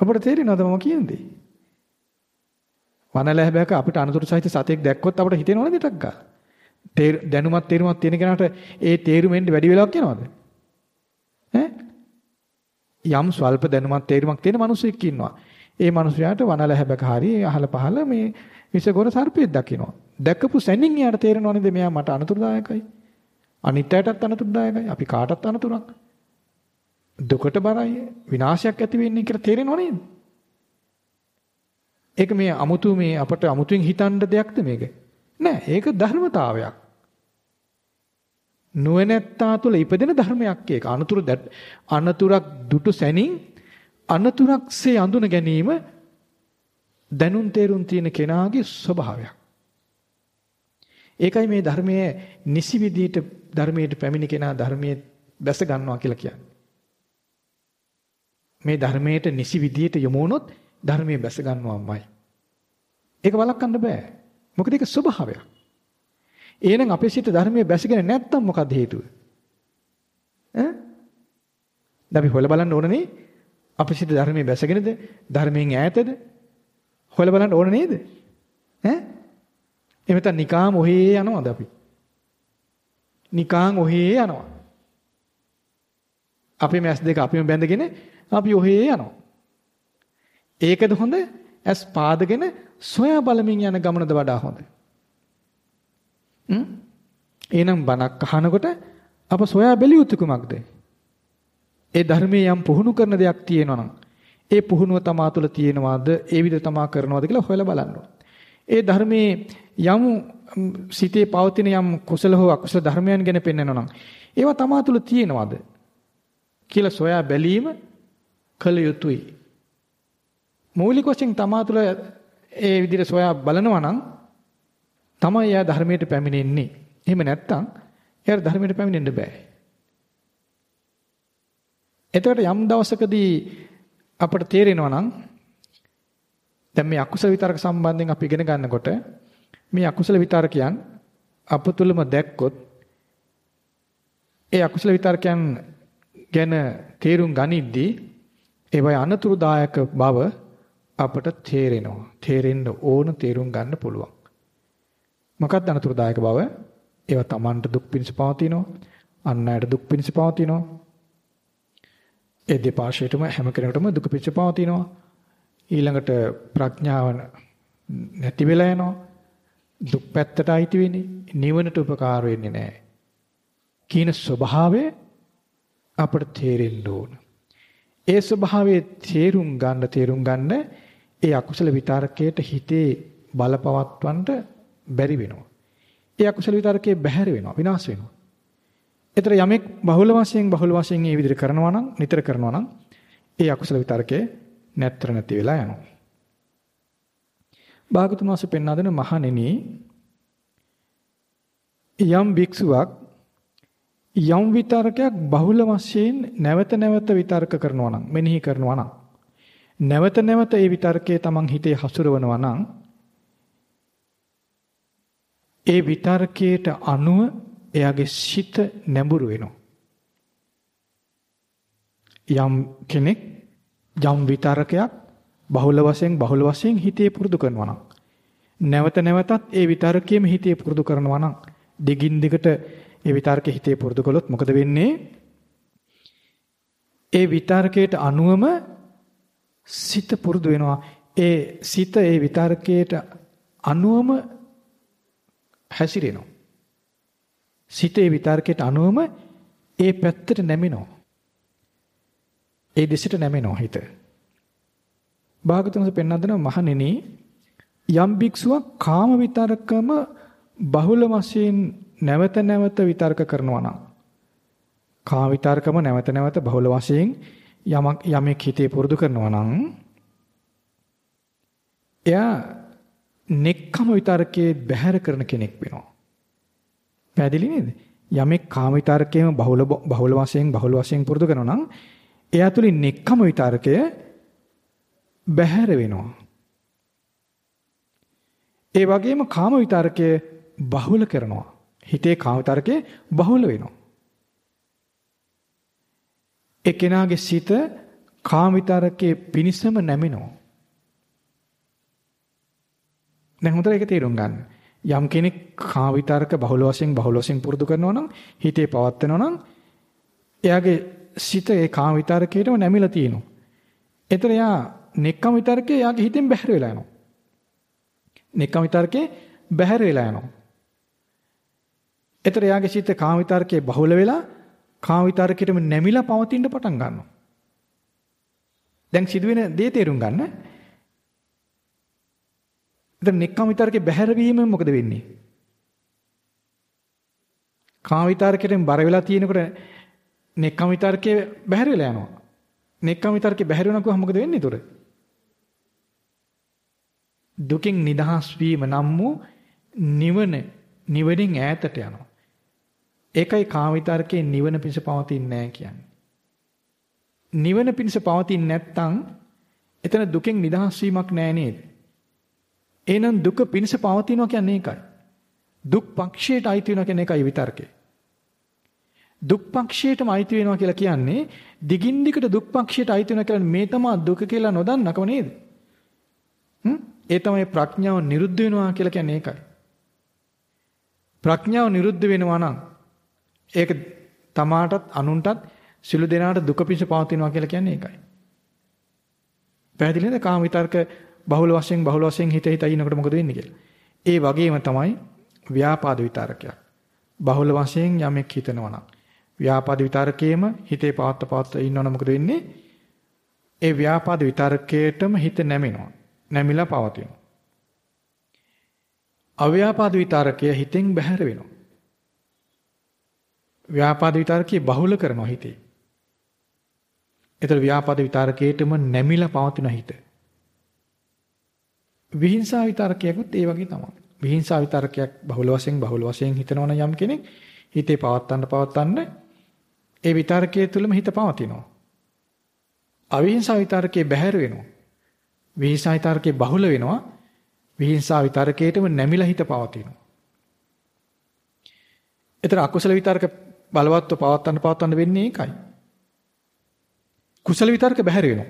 අපට තේරෙනවද මම කියන්නේ? වනලැහැබැක අපිට අනතුරු සහිත සතෙක් දැක්කොත් අපට හිතෙනවද දෙටක් ගා? දැනුමත් තේරුමත් තියෙන කෙනාට ඒ තේරුමෙන් වැඩි වෙලාවක් යනවද? ඈ? යම් ස්වල්ප දැනුමත් තේරුමක් තියෙන මිනිසෙක් ඉන්නවා. ඒ මිනිසයාට වනලැහැබැක හරි අහල පහල මේ විසගොර සර්පෙක් දකින්නවා. දැකපු සැනින් එයාට තේරෙනව නේද මෙයා මට අනතුරුදායකයි. අනිත් අයටත් අනතුරුදායකයි. අපි කාටත් අනතුරක්. දුකට බරයි විනාශයක් ඇති වෙන්නේ කියලා තේරෙනව නේද? ඒක මේ අමුතු මේ අපට අමුතුවෙන් හිතන්න දෙයක්ද මේක? නෑ ඒක ධර්මතාවයක්. නුවණැත්තා තුළ ඉපදෙන ධර්මයක් ඒක. අනතුරු අනතුරක් දුටු සැනින් අනතුරක්සේ අඳුන ගැනීම දැනුම් තේරුම් තියෙන කෙනාගේ ස්වභාවයක්. ඒකයි මේ ධර්මයේ නිසි විදිහට ධර්මයට පැමිණි කෙනා ධර්මයේ බැස ගන්නවා කියලා කියන්නේ. මේ ධර්මයට නිසි විදිහට යොමු වුණොත් ධර්මයේ බැස ගන්නවාමයි. ඒක වළක්වන්න බෑ. මොකද ඒක ස්වභාවයක්. එහෙනම් අපේ සිත ධර්මයේ බැසගෙන නැත්තම් මොකද හේතුව? ඈ? අපි හොයලා බලන්න ඕනනේ අපේ සිත ධර්මයේ බැසගෙනද ධර්මයෙන් ඈතද? හොයලා බලන්න ඕන නේද? ඈ? එහෙම නැත්නම් නිකාම ඔහේ යනවද අපි? නිකාන් ඔහේ යනවා. අපේ මැස් දෙක අපිම බැඳගෙන අපි ඔහේ යනවා. ඒකද හොඳ? ඇස් පාදගෙන සොයා බලමින් යන ගමනද වඩා හොඳ? හ්ම්? එහෙනම් බණක් අහනකොට අප සොයා බැලිය යුතු කුමක්ද? ඒ ධර්මයේ යම් පුහුණු කරන දෙයක් තියෙනවා නම් ඒ පුහුණුව තමා තුළ තියෙනවද? ඒ විදිහ තමා කරනවද කියලා හොයලා බලන්න ඒ ධර්මයේ යම් සිතේ පවතින යම් කුසල හෝ අකුසල ධර්මයන් ගැන පෙන්වනවා නම් ඒවා තමා තුළ තියෙනවද කියලා සොයා බැලීම කළ යුතුයි. මූලික වශයෙන් තමා තුළ ඒ විදිහට සොයා බලනවා නම් තමයි එයා ධර්මයට පැමිණෙන්නේ. එහෙම නැත්නම් එයාට ධර්මයට පැමිණෙන්න බෑ. එතකොට යම් දවසකදී අපට තේරෙනවා නම් දැන් මේ අකුසල විතරක සම්බන්ධයෙන් අපි ඉගෙන ගන්නකොට මේ අකුසල විතරකයන් අප තුළම දැක්කොත් ඒ අකුසල විතරකයන් ගැන තේරුම් ගනිද්දී ඒවයි අනතුරුදායක බව අපට තේරෙනවා. තේරෙන්න ඕන තේරුම් ගන්න පුළුවන්. මොකක්ද අනතුරුදායක බව? ඒවා Tamanට දුක් පිණිස පවතිනවා. අන් අයට දුක් පිණිස පවතිනවා. ඒ දෙපාර්ශ්වයටම හැම කෙනෙකුටම දුක පිණිස පවතිනවා. ඊළඟට ප්‍රඥාව නැති වෙලා යනවා. දුක් පැත්තට අයිති වෙන්නේ නිවනට උපකාර වෙන්නේ නැහැ. කීන ස්වභාවය අපට තේරෙන්න ඕන. ඒ ස්වභාවයේ තේරුම් ගන්න තේරුම් ගන්න ඒ අකුසල විතරකයට හිතේ බලපවත්වන්න බැරි වෙනවා. ඒ අකුසල විතරකේ බැහැර වෙනවා විනාශ වෙනවා. ඒතර යමෙක් බහුල වශයෙන් බහුල වශයෙන් මේ විදිහට කරනවා නම් නිතර කරනවා නම් ඒ අකුසල විතරකේ නැතර නැති වෙලා යනවා. භාගතුන් වහන්සේ පෙන්වා දෙන මහණෙනි යම් භික්ෂුවක් යම් විතරකයක් බහුල වශයෙන් නැවත නැවත විතර්ක කරනවා නම් මෙනෙහි කරනවා නම් නැවත නැවත ඒ විතර්කයේ Taman හිතේ හසුරවනවා නම් ඒ විතර්කයට අනුව එයාගේ සිත නැඹුරු වෙනවා. යම් කෙනෙක් යම් විතරකයක් බහුල වශයෙන් බහුල වශයෙන් හිතේ පුරුදු කරනවා නම් නැවත නැවතත් ඒ විතරකයේම හිතේ පුරුදු කරනවා නම් දිගින් දිගට ඒ විතරකේ හිතේ පුරුදු කළොත් මොකද වෙන්නේ? ඒ විතරකයට අනුවම සිත පුරුදු වෙනවා. ඒ සිත ඒ විතරකයට අනුවම හැසිරෙනවා. සිතේ විතර්කයට අනුවම ඒ පැත්තට නැමෙනවා. ඒ දෙසට නැමෙනවා හිත. භාගතුන්ස පෙන්වා දෙන මහණෙනි යම් භික්ෂුවක් කාම විතරකම බහුල වශයෙන් නැවත නැවත විතර්ක කරනවා නම් කාම විතර්කම නැවත නැවත බහුල වශයෙන් යමක් යමෙක් හිතේ පුරුදු කරනවා නම් එයා නෙක්ඛම විතර්කයේ බැහැර කරන කෙනෙක් වෙනවා. පැහැදිලි නේද? යමෙක් කාම විතරකයේම බහුල බහුල වශයෙන් බහුල වශයෙන් පුරුදු කරනවා නම් එයා තුලින් නෙක්ඛම විතරකය බැහැර වෙනවා. ඒ වගේම කාම විතරකය බහුල කරනවා. හිතේ කාම විතරකය බහුල වෙනවා. ඒ කෙනාගේ සිත කාම විතරකයේ පිනිසම නැමෙනවා. දැන් හොඳට ඒක තේරුම් ගන්න. යම් කෙනෙක් කා විතරක බහුල වශයෙන් බහුල වශයෙන් පුරුදු කරනවා නම් හිතේ පවත්නවා නම් එයාගේ සිත ඒ කා විතරකේටම නැමිලා තියෙනවා. ඒතර එයා නෙක්කම විතරකේ එයාගේ හිතෙන් බැහැර වෙලා යනවා. නෙක්කම විතරකේ බැහැර වෙලා යනවා. ඒතර එයාගේ සිත කා විතරකේ බහුල වෙලා කා විතරකේටම නැමිලා පවතින්න පටන් ගන්නවා. දැන් සිදුවෙන දේ තේරුම් ගන්න. එතන නෙක්ඛම් විතරකේ බැහැර වීමෙන් මොකද වෙන්නේ? කාම විතරකයෙන් බර වෙලා තියෙනකොට නෙක්ඛම් විතරකේ බැහැර වෙලා යනවා. නෙක්ඛම් විතරකේ බැහැර වෙනකොට මොකද වෙන්නේ ඒතර? දුකින් නිදහස් වීම නම් වූ නිවන නිවනින් ඈතට යනවා. ඒකයි කාම විතරකේ නිවන පිණිස පවතින්නේ නැහැ කියන්නේ. නිවන පිණිස පවතින්නේ නැත්නම් එතන දුකෙන් නිදහස් වීමක් නැහැ නේද? එහෙනම් දුක පිණිස පවතිනවා කියන්නේ ඒකයි. දුක් පක්ෂයට අයිති වෙනවා කියන්නේ ඒකයි විතර්කේ. දුක් පක්ෂයටම අයිති වෙනවා කියලා කියන්නේ දිගින් දිගට දුක් පක්ෂයට අයිති වෙනවා කියන්නේ මේ තමයි දුක කියලා නොදන්නකම නේද? හ්ම්? ඒ තමයි ප්‍රඥාව නිරුද්ධ වෙනවා කියලා කියන්නේ ඒකයි. ප්‍රඥාව නිරුද්ධ වෙනවා නම් ඒක තමාටත් අනුන්ටත් සිළු දෙනාට දුක පිණිස පවතිනවා කියලා කියන්නේ ඒකයි. පැහැදිලිද? කාම විතර්ක බහුල වශයෙන් බහුල වශයෙන් හිත හිත ඉනකොට මොකද වෙන්නේ කියලා. ඒ වගේම තමයි ව්‍යාපාද විතරකයක්. බහුල වශයෙන් යමෙක් හිතනවා නම් ව්‍යාපාද විතරකයේම හිතේ පවත්ත පවත්ත ඉන්නවනම් මොකද වෙන්නේ? ඒ ව්‍යාපාද විතරකයටම හිත නැමෙනවා. නැමිලා පවතිනවා. අව්‍යාපාද විතරකය හිතෙන් බැහැර වෙනවා. ව්‍යාපාද විතරකයේ බහුල කරනවා හිතේ. ඒතර ව්‍යාපාද විතරකයටම නැමිලා පවතින හිත. විහිංසාව විතරකයක්ත් ඒ වගේ තමයි. විහිංසාව විතරකයක් බහුල වශයෙන් බහුල වශයෙන් හිතනවන යම් කෙනෙක් හිතේ පවත්තන්න පවත්තන්න ඒ විතරකයේ තුලම හිත පවතිනවා. අවිහිංසාව විතරකයේ බැහැර වෙනවා. විහිංසාව විතරකයේ බහුල වෙනවා. විහිංසාව විතරකයේටම නැමිලා හිත පවතිනවා. ඒතර අකුසල විතරක බලවත්ව පවත්තන්න පවත්තන්න වෙන්නේ ඒකයි. කුසල විතරක බැහැර වෙනවා.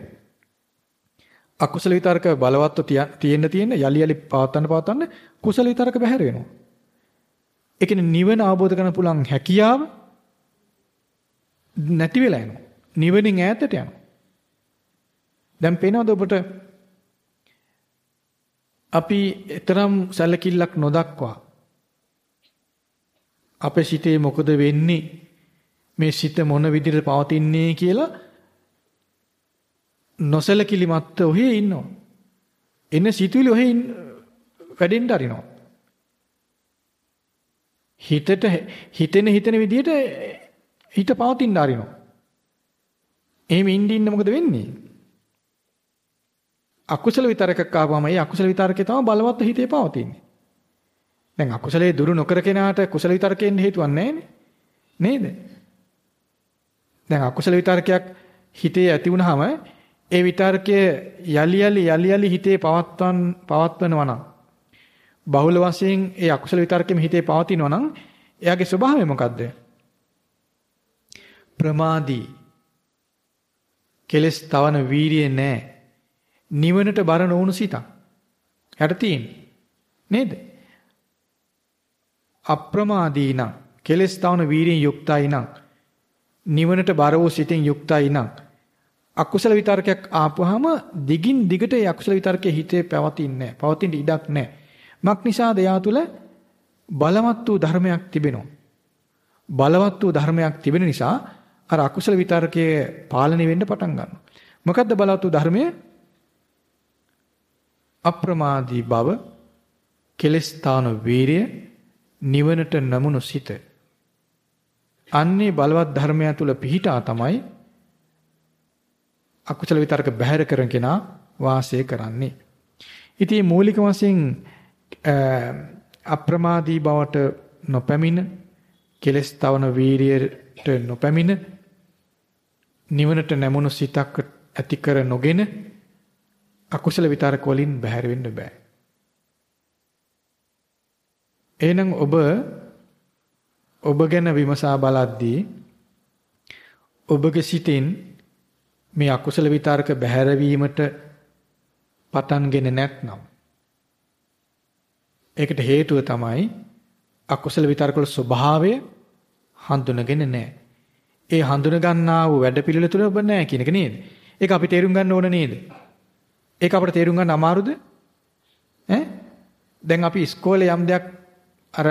අකුසල විතරක බලවත්ව තියෙන්න තියෙන යලි යලි පවත්තන්න පවත්තන්න කුසල විතරක බැහැර වෙනවා. ඒ කියන්නේ නිවන අවබෝධ කරගන්න පුළුවන් හැකියාව නැති වෙලා යනවා. නිවනින් ඈතට යනවා. දැන් පේනවද ඔබට අපි තරම් සැලකිල්ලක් නොදක්වා අපේ සිතේ මොකද වෙන්නේ මේ සිත මොන විදිහට පවතින්නේ කියලා නොසලකිලිමත් ඔහේ ඉන්නවා. එන සිතුවිලි ඔහේ වැඩෙන්න අරිනවා. හිතට හිතෙන හිතෙන විදිහට හිත පවතින්න අරිනවා. එහෙම ඉන්න ඉන්න මොකද වෙන්නේ? අකුසල විතරකක් ආවම ඒ අකුසල විතරකේ තමයි බලවත් හිතේ පවතින්නේ. දැන් අකුසලයේ දුරු නොකර කෙනාට කුසල විතරකෙන්න හේතුවක් නැහැ නේද? දැන් අකුසල විතරකයක් හිතේ ඇති වුනහම ඒ විතරකයේ යලි යලි යලි යලි හිතේ පවත්වන් පවත්වනවා නම් බහුල වශයෙන් ඒ අකුසල විතරකෙම හිතේ පවතිනවා නම් එයාගේ ස්වභාවය මොකද්ද? ප්‍රමාදී කෙලස් තවන වීරිය නැහැ. නිවනට බර නොවුණු සිතක්. යට තියෙන්නේ. නේද? අප්‍රමාදී නම් කෙලස් තවන වීරියෙන් යුක්තයි නම් නිවනට බර වූ සිතෙන් යුක්තයි නම් අකුසල විතර්කයක් ආපුවාම දිගින් දිගට ඒ අකුසල විතර්කයේ හිතේ පැවතින්නේ නැහැ. පවතින ඉඩක් නැහැ. මක් නිසාද යා තුල බලවත් වූ ධර්මයක් තිබෙනවා. බලවත් වූ ධර්මයක් තිබෙන නිසා අර අකුසල විතර්කයේ පාලනය වෙන්න පටන් ගන්නවා. මොකද්ද බලවත් වූ ධර්මය? අප්‍රමාදී බව, කෙලස්තාන වීරිය, නිවනට නමුණු සිත. අන්නේ බලවත් ධර්මය තුල පිහිටා තමයි අකුසල විතර්ක බැහැර කරන කෙනා වාසය කරන්නේ. ඉතින් මූලික වශයෙන් අප්‍රමාදී බවට නොපැමිණ කෙලස් තවන වීරියට නොපැමිණ නිවනට නැමුණු සිතක් ඇති කර නොගෙන අකුසල විතරක වලින් බැහැර වෙන්න බෑ. එහෙනම් ඔබ ඔබ ගැන විමසා බලද්දී ඔබගේ සිතෙන් මේ අකුසල විතරක බැහැරවීමට පටන්ගෙන නැත්නම් ඒකට හේතුව තමයි අකුසල විතරකවල ස්වභාවය හඳුනගෙන නැහැ. ඒ හඳුන ගන්නා වූ වැඩපිළිවෙල තුල ඔබ නැහැ කියන එක නේද? ඒක අපි තේරුම් ගන්න ඕන නේද? ඒක අපිට තේරුම් ගන්න අමාරුද? ඈ? දැන් අපි ඉස්කෝලේ යම් දෙයක් අර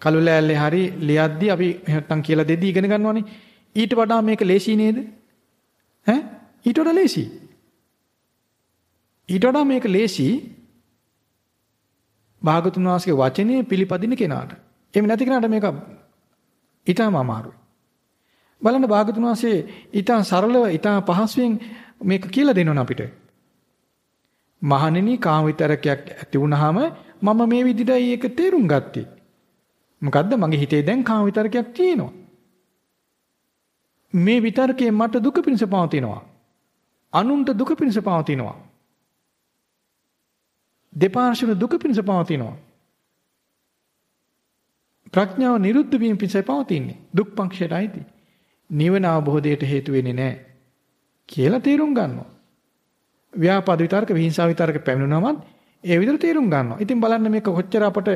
කළු ලෑල්ලේ හරි ලියද්දි අපි නැත්තම් කියලා දෙද්දි ඉගෙන ගන්නවනේ. ඊට වඩා මේක ලේසි නේද? ඈ? ඊට වඩා ලේසි. ඊට වඩා මේක ලේසි භාගතුන් වහන්සේගේ වචනේ පිළිපදින කෙනාට. එහෙම නැති කෙනාට මේක ඊටම අමාරුයි. බලන්න භාගතුන් වහන්සේ ඊටා සරලව ඊටා පහසුවෙන් මේක කියලා දෙනවන අපිට. මහණෙනි කාම විතරකයක් ඇති වුනහම මම මේ විදිහටයි ඒක තේරුම් ගත්තේ. මොකද්ද මගේ හිතේ දැන් කාම විතරකයක් තියෙනවා. මේ විතරකේ මට දුක පිණිස පවතිනවා. අනුන්ට දුක පිණිස පවතිනවා. දෙපාර්ශ්ව දුක පිණිස පවතිනවා. ප්‍රඥාව නිරුද්ධ වීම පිණිස පවතින්නේ. දුක් පක්ෂයටයි. නිවන අවබෝධයට හේතු වෙන්නේ නැහැ කියලා තේරුම් ගන්නවා. ව්‍යාපාද විතරක විහිංසාව විතරක පැමිණුනමත් ඒ විදිහට තේරුම් ගන්නවා. ඉතින් බලන්න මේක කොච්චර අපට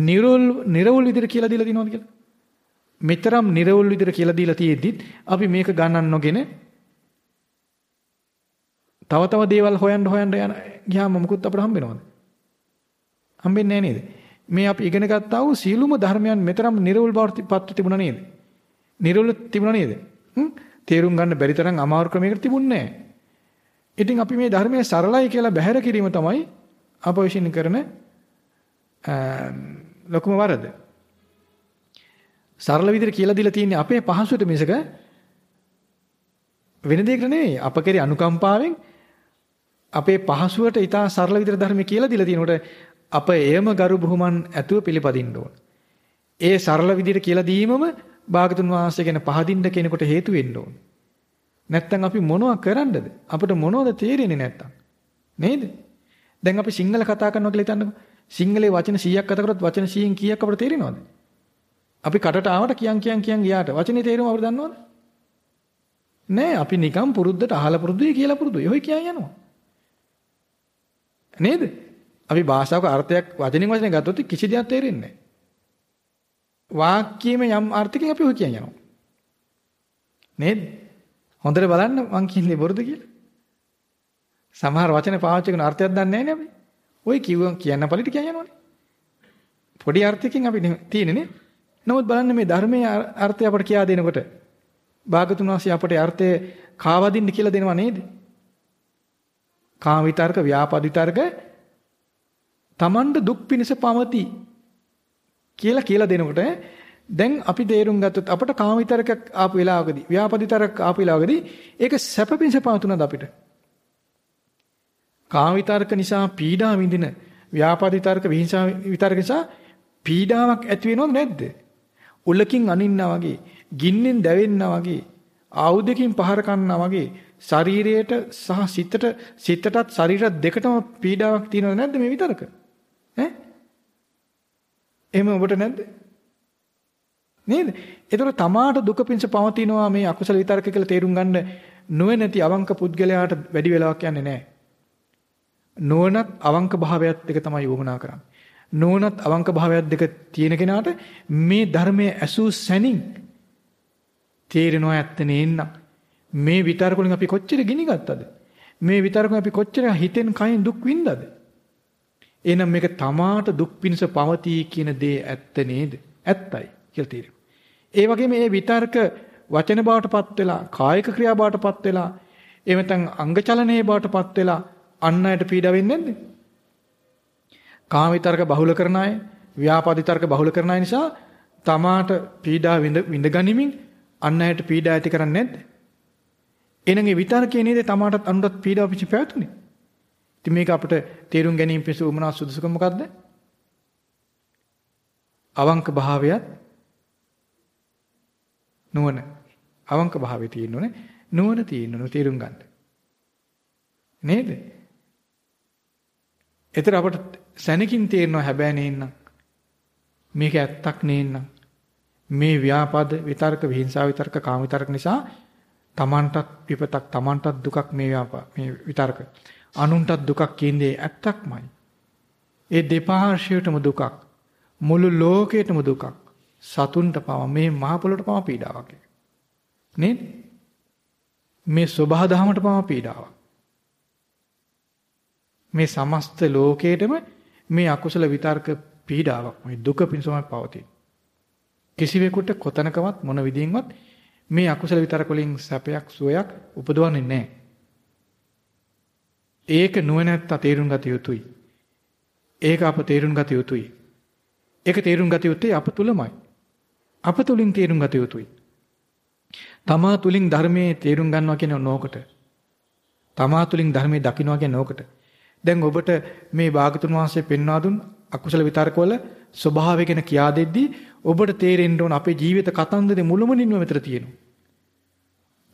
නිරවුල් නිරවුල් විදිහට කියලා දීලා දිනවද කියලා. මෙතරම් නිරවුල් විදිහට කියලා දීලා තියෙද්දිත් අපි මේක ගණන් නොගෙන තව තව දේවල් හොයන්න හොයන්න යන ගියාම මොකුත් අපට හම්බ වෙනවද? හම්බෙන්නේ නැහැ නේද? මේ අපි ඉගෙන ගත්තා වූ සීලුම ධර්මයන් මෙතරම් නිර්වෘල් බවට පත්ව තිබුණා නේද? නිර්වෘල් තිබුණා නේද? තේරුම් ගන්න බැරි තරම් අමාරු ක්‍රමයකට තිබුණේ නැහැ. ඉතින් අපි මේ ධර්මයේ සරලයි කියලා බැහැර කිරීම තමයි අප විශ්ින් කරන ලොකුම වරද. සරල විදිහට කියලා දීලා තියෙන්නේ අපේ පහසුවට මිසක වෙන දෙයකට නෙවෙයි. අප කෙරේ අනුකම්පාවෙන් අපේ පහසුවට ඊට සරල විදිහට ධර්මය කියලා දීලා තියෙනකොට අප එයම ගරු බුහුමන් ඇතුව පිළිපදින්න ඕන. ඒ සරල විදිහට කියලා දීමම භාගතුන් වහන්සේ ගැන පහදින්න කෙනෙකුට හේතු වෙන්න ඕන. නැත්තම් අපි මොනව කරන්නද? අපිට මොනවද තේරෙන්නේ නැත්තම්? නේද? දැන් අපි සිංහල කතා කරනවා කියලා හිතන්නකෝ. සිංහලේ වචන 100ක් කතා කරොත් වචන 100න් කීයක් අපිට තේරෙනවද? අපි කටට ආවට කියන් කියන් කියන් ගියාට වචනේ තේරුම අපිට දන්නවද? නෑ අපි නිකම් පුරුද්දට අහලා පුරුදුයි කියලා පුරුදුයි. ඔය කියන් යනවා. නේද? අපි භාෂාවක අර්ථයක් වචනින් වචනේ ගත්තොත් කිසි දෙයක් තේරෙන්නේ නැහැ. වාක්‍යයේම යම් අර්ථකින් අපි ඔය කියන යනවා. නේද? හොඳට බලන්න මං කියන්නේ බොරුද කියලා. සමහර වචන පාවිච්චි කරන අර්ථයක් දන්නේ නැහැ නේ අපි. ඔය කිව්ව කියන්න පළිට කියන යනවනේ. පොඩි අර්ථයකින් අපි තියෙන්නේ නමුත් බලන්න මේ ධර්මයේ අර්ථය අපට කියා දෙනකොට භාගතුන් වහන්සේ අපට අර්ථය කාවදින්න කියලා දෙනවා නේද? කාම විතර්ක, ව්‍යාපාද විතර්ක Tamanda දුක් පිණිස පවති කියලා කියලා දෙනකොට දැන් අපි තේරුම් ගත්තොත් අපට කාම විතරකයක් ආපු වෙලාවකදී ව්‍යාපදිතරක් ආපු වෙලාවකදී ඒක සැප පිණිස පවතුනද අපිට කාම විතර්ක නිසා පීඩා විඳින ව්‍යාපාද විතර්ක විහිංසා විතර්ක නිසා පීඩාවක් ඇති වෙනවද නැද්ද? උලකින් අනින්නා වගේ, ගින්නෙන් දැවෙන්නා වගේ, ආයුධකින් පහර කන්නා වගේ ශරීරයට සහ සිතට සිතටත් ශරීරත් දෙකටම පීඩාවක් තියෙනවද නැද්ද මේ විතර්ක? ඈ? එහෙම ඔබට නැද්ද? නේද? ඒතර තමාට දුක පිංස පවතිනවා මේ අකුසල විතර්ක කියලා තේරුම් ගන්න නොවැනති අවංක පුද්ගලයාට වැඩි වෙලාවක් යන්නේ නැහැ. නොවනත් අවංක භාවයත් දෙක තමයි වුමනා කරන්නේ. නොවනත් අවංක භාවයත් දෙක තියෙන කෙනාට මේ ධර්මයේ ඇසූ සැනින් තේරෙනවා ඇත්ත නේන්න. මේ විතර්ක වලින් අපි කොච්චර ගිනි ගත්තද? මේ විතර්ක අපි කොච්චර හිතෙන් කයෙන් දුක් විඳද? එහෙනම් මේක තමාට දුක් පිණිස පවතී කියන දේ ඇත්ත නේද? ඇත්තයි කියලා තේරෙනවා. ඒ වගේම මේ විතර්ක වචන බවටපත් වෙලා කායික ක්‍රියා බවටපත් වෙලා එහෙම නැත්නම් අංග චලනයේ බවටපත් වෙලා අන් අයට පීඩා වෙන්නේ නැද්ද? කාම විතර්ක බහුල කරන අය, ව්‍යාපාද විතර්ක බහුල කරන අය නිසා තමාට පීඩා විඳ විඳ ගනිමින් අන් අයට පීඩා ඇති කරන්නේ නැද්ද? එනගේ විතර්කයේ නේද තමාටත් අනුරත් පීඩාව පිච්ච පැවතුනේ. ඉතින් මේක අපිට තේරුම් ගැනීම පිණිස උමනා සුදුසුකම මොකද්ද? අවංක භාවයත් නුවණ අවංක භාවයේ තියෙන්න ඕනේ නුවණ තියෙන්න ඕනේ තේරුම් ගන්න. නේද? ඒතර අපට සැනකින් තේරෙනවා හැබැයි නේන්නම්. මේක ඇත්තක් නේන්නම්. මේ ව්‍යාපාද විතර්ක විහිංසාව විතර්ක කාම විතර්ක නිසා තමන්ටත් විපතක් තමන්ටත් දුකක් මේ ව්‍යාපා මේ විතර්ක. අනුන්ටත් දුකක් කියන්නේ ඇත්තක්මයි. ඒ දෙපාර්ශ්වයටම දුකක් මුළු ලෝකයටම දුකක් සතුන්ට පව මේ මහ පොළොට පව පීඩාවක්. නේද? මේ සබහා දහමට පව පීඩාවක්. මේ සමස්ත ලෝකයේටම මේ අකුසල විතර්ක පීඩාවක් මේ දුක පිණිසමයි පවතින කිසිවෙකුට කොතනකවත් මොන විදිහින්වත් මේ අකුසල විතර්ක වලින් සැපයක් සුවයක් උපදවන්නේ නැහැ ඒක නුවණැත්ත තේරුම් ගත යුතුයි ඒක අප තේරුම් ගත යුතුයි ඒක තේරුම් ගත යුත්තේ අප තුලමයි අප තුලින් තේරුම් ගත යුතුයි. තමා තුලින් ධර්මයේ තේරුම් ගන්නවා කියන නෝකට. තමා තුලින් ධර්මයේ දකින්නවා කියන නෝකට. දැන් ඔබට මේ භාගතුන් වහන්සේ පෙන්වා දුන් අකුසල විතරකවල ස්වභාවය ගැන කියා දෙද්දී ඔබට තේරෙන්න ඕන අපේ ජීවිත කතන්දරේ මුලමනින්ම මෙතන තියෙනවා.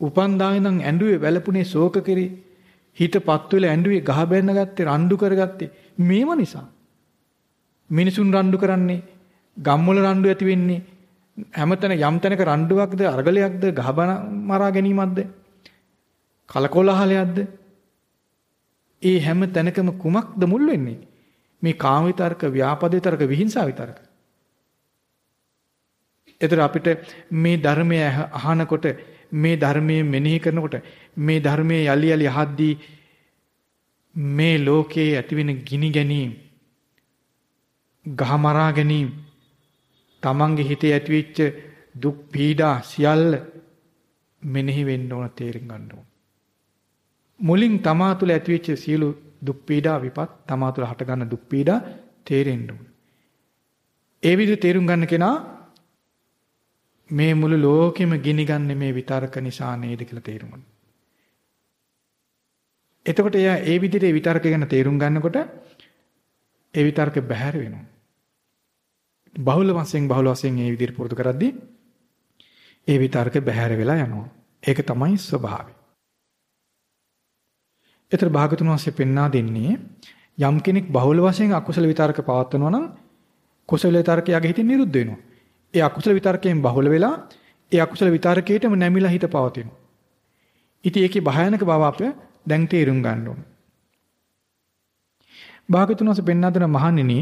උපන්දාය නම් ඇඬුවේ වැළපුනේ ශෝක කෙරේ හිතපත් වෙලා ඇඬුවේ ගහ බැන්න ගත්තේ රණ්ඩු කරගත්තේ මේව නිසා. මිනිසුන් රණ්ඩු කරන්නේ ගම්වල රණ්ඩු ඇති වෙන්නේ හැමතැන යම් තැනක රණ්ඩුවක්ද අරගලයක්ද ගහබන මරා ගැනීමක්ද කලකොලහලයක්ද ඒ හැම තැනකම කුමක්ද මුල් වෙන්නේ මේ කාම විතරක ව්‍යාපද විතරක විහිංසාව විතරක එතන අපිට මේ ධර්මය අහනකොට මේ ධර්මයේ මෙනෙහි කරනකොට මේ ධර්මයේ යලි යලි අහද්දී මේ ලෝකයේ ඇතිවෙන ගිනි ගැනීම ගහමරා ගැනීම තමන්ගේ හිතේ ඇතිවෙච්ච දුක් පීඩා සියල්ල මෙනෙහි වෙන්න ඕන තේරුම් ගන්න ඕන. මුලින් තමා තුළ ඇතිවෙච්ච සියලු දුක් පීඩා විපත් තමා තුළ හට ගන්න දුක් පීඩා තේරෙන්න ඕන. ඒ විදිහට තේරුම් ගන්න කෙනා මේ මුළු ලෝකෙම ගිනිගන්නේ මේ විතරක නිසා නේද කියලා තේරුම් ගන්න. එතකොට එයා ඒ විදිහට විතරක ගැන තේරුම් ගන්නකොට ඒ විතරක බැහැර වෙනවා. බහුල වශයෙන් බහුල වශයෙන් මේ විදිහට පුරුදු කරද්දී ඒ විතර්ක බැහැර වෙලා යනවා. ඒක තමයි ස්වභාවය. ඒතර භාගතුන් වහන්සේ පෙන්වා දෙන්නේ යම් කෙනෙක් බහුල වශයෙන් අකුසල විතර්ක පවත්වනවා නම් කුසල විතර්ක යගේ හිතින් නිරුද්ධ වෙනවා. ඒ අකුසල විතර්කයෙන් බහුල වෙලා ඒ අකුසල විතර්කයටම නැමිලා හිත පවතිනවා. ඉතින් ඒකේ භයානක බව අප දැන් තේරුම් ගන්න ඕනේ. භාගතුන් වහන්සේ පෙන්වා දෙන මහණෙනි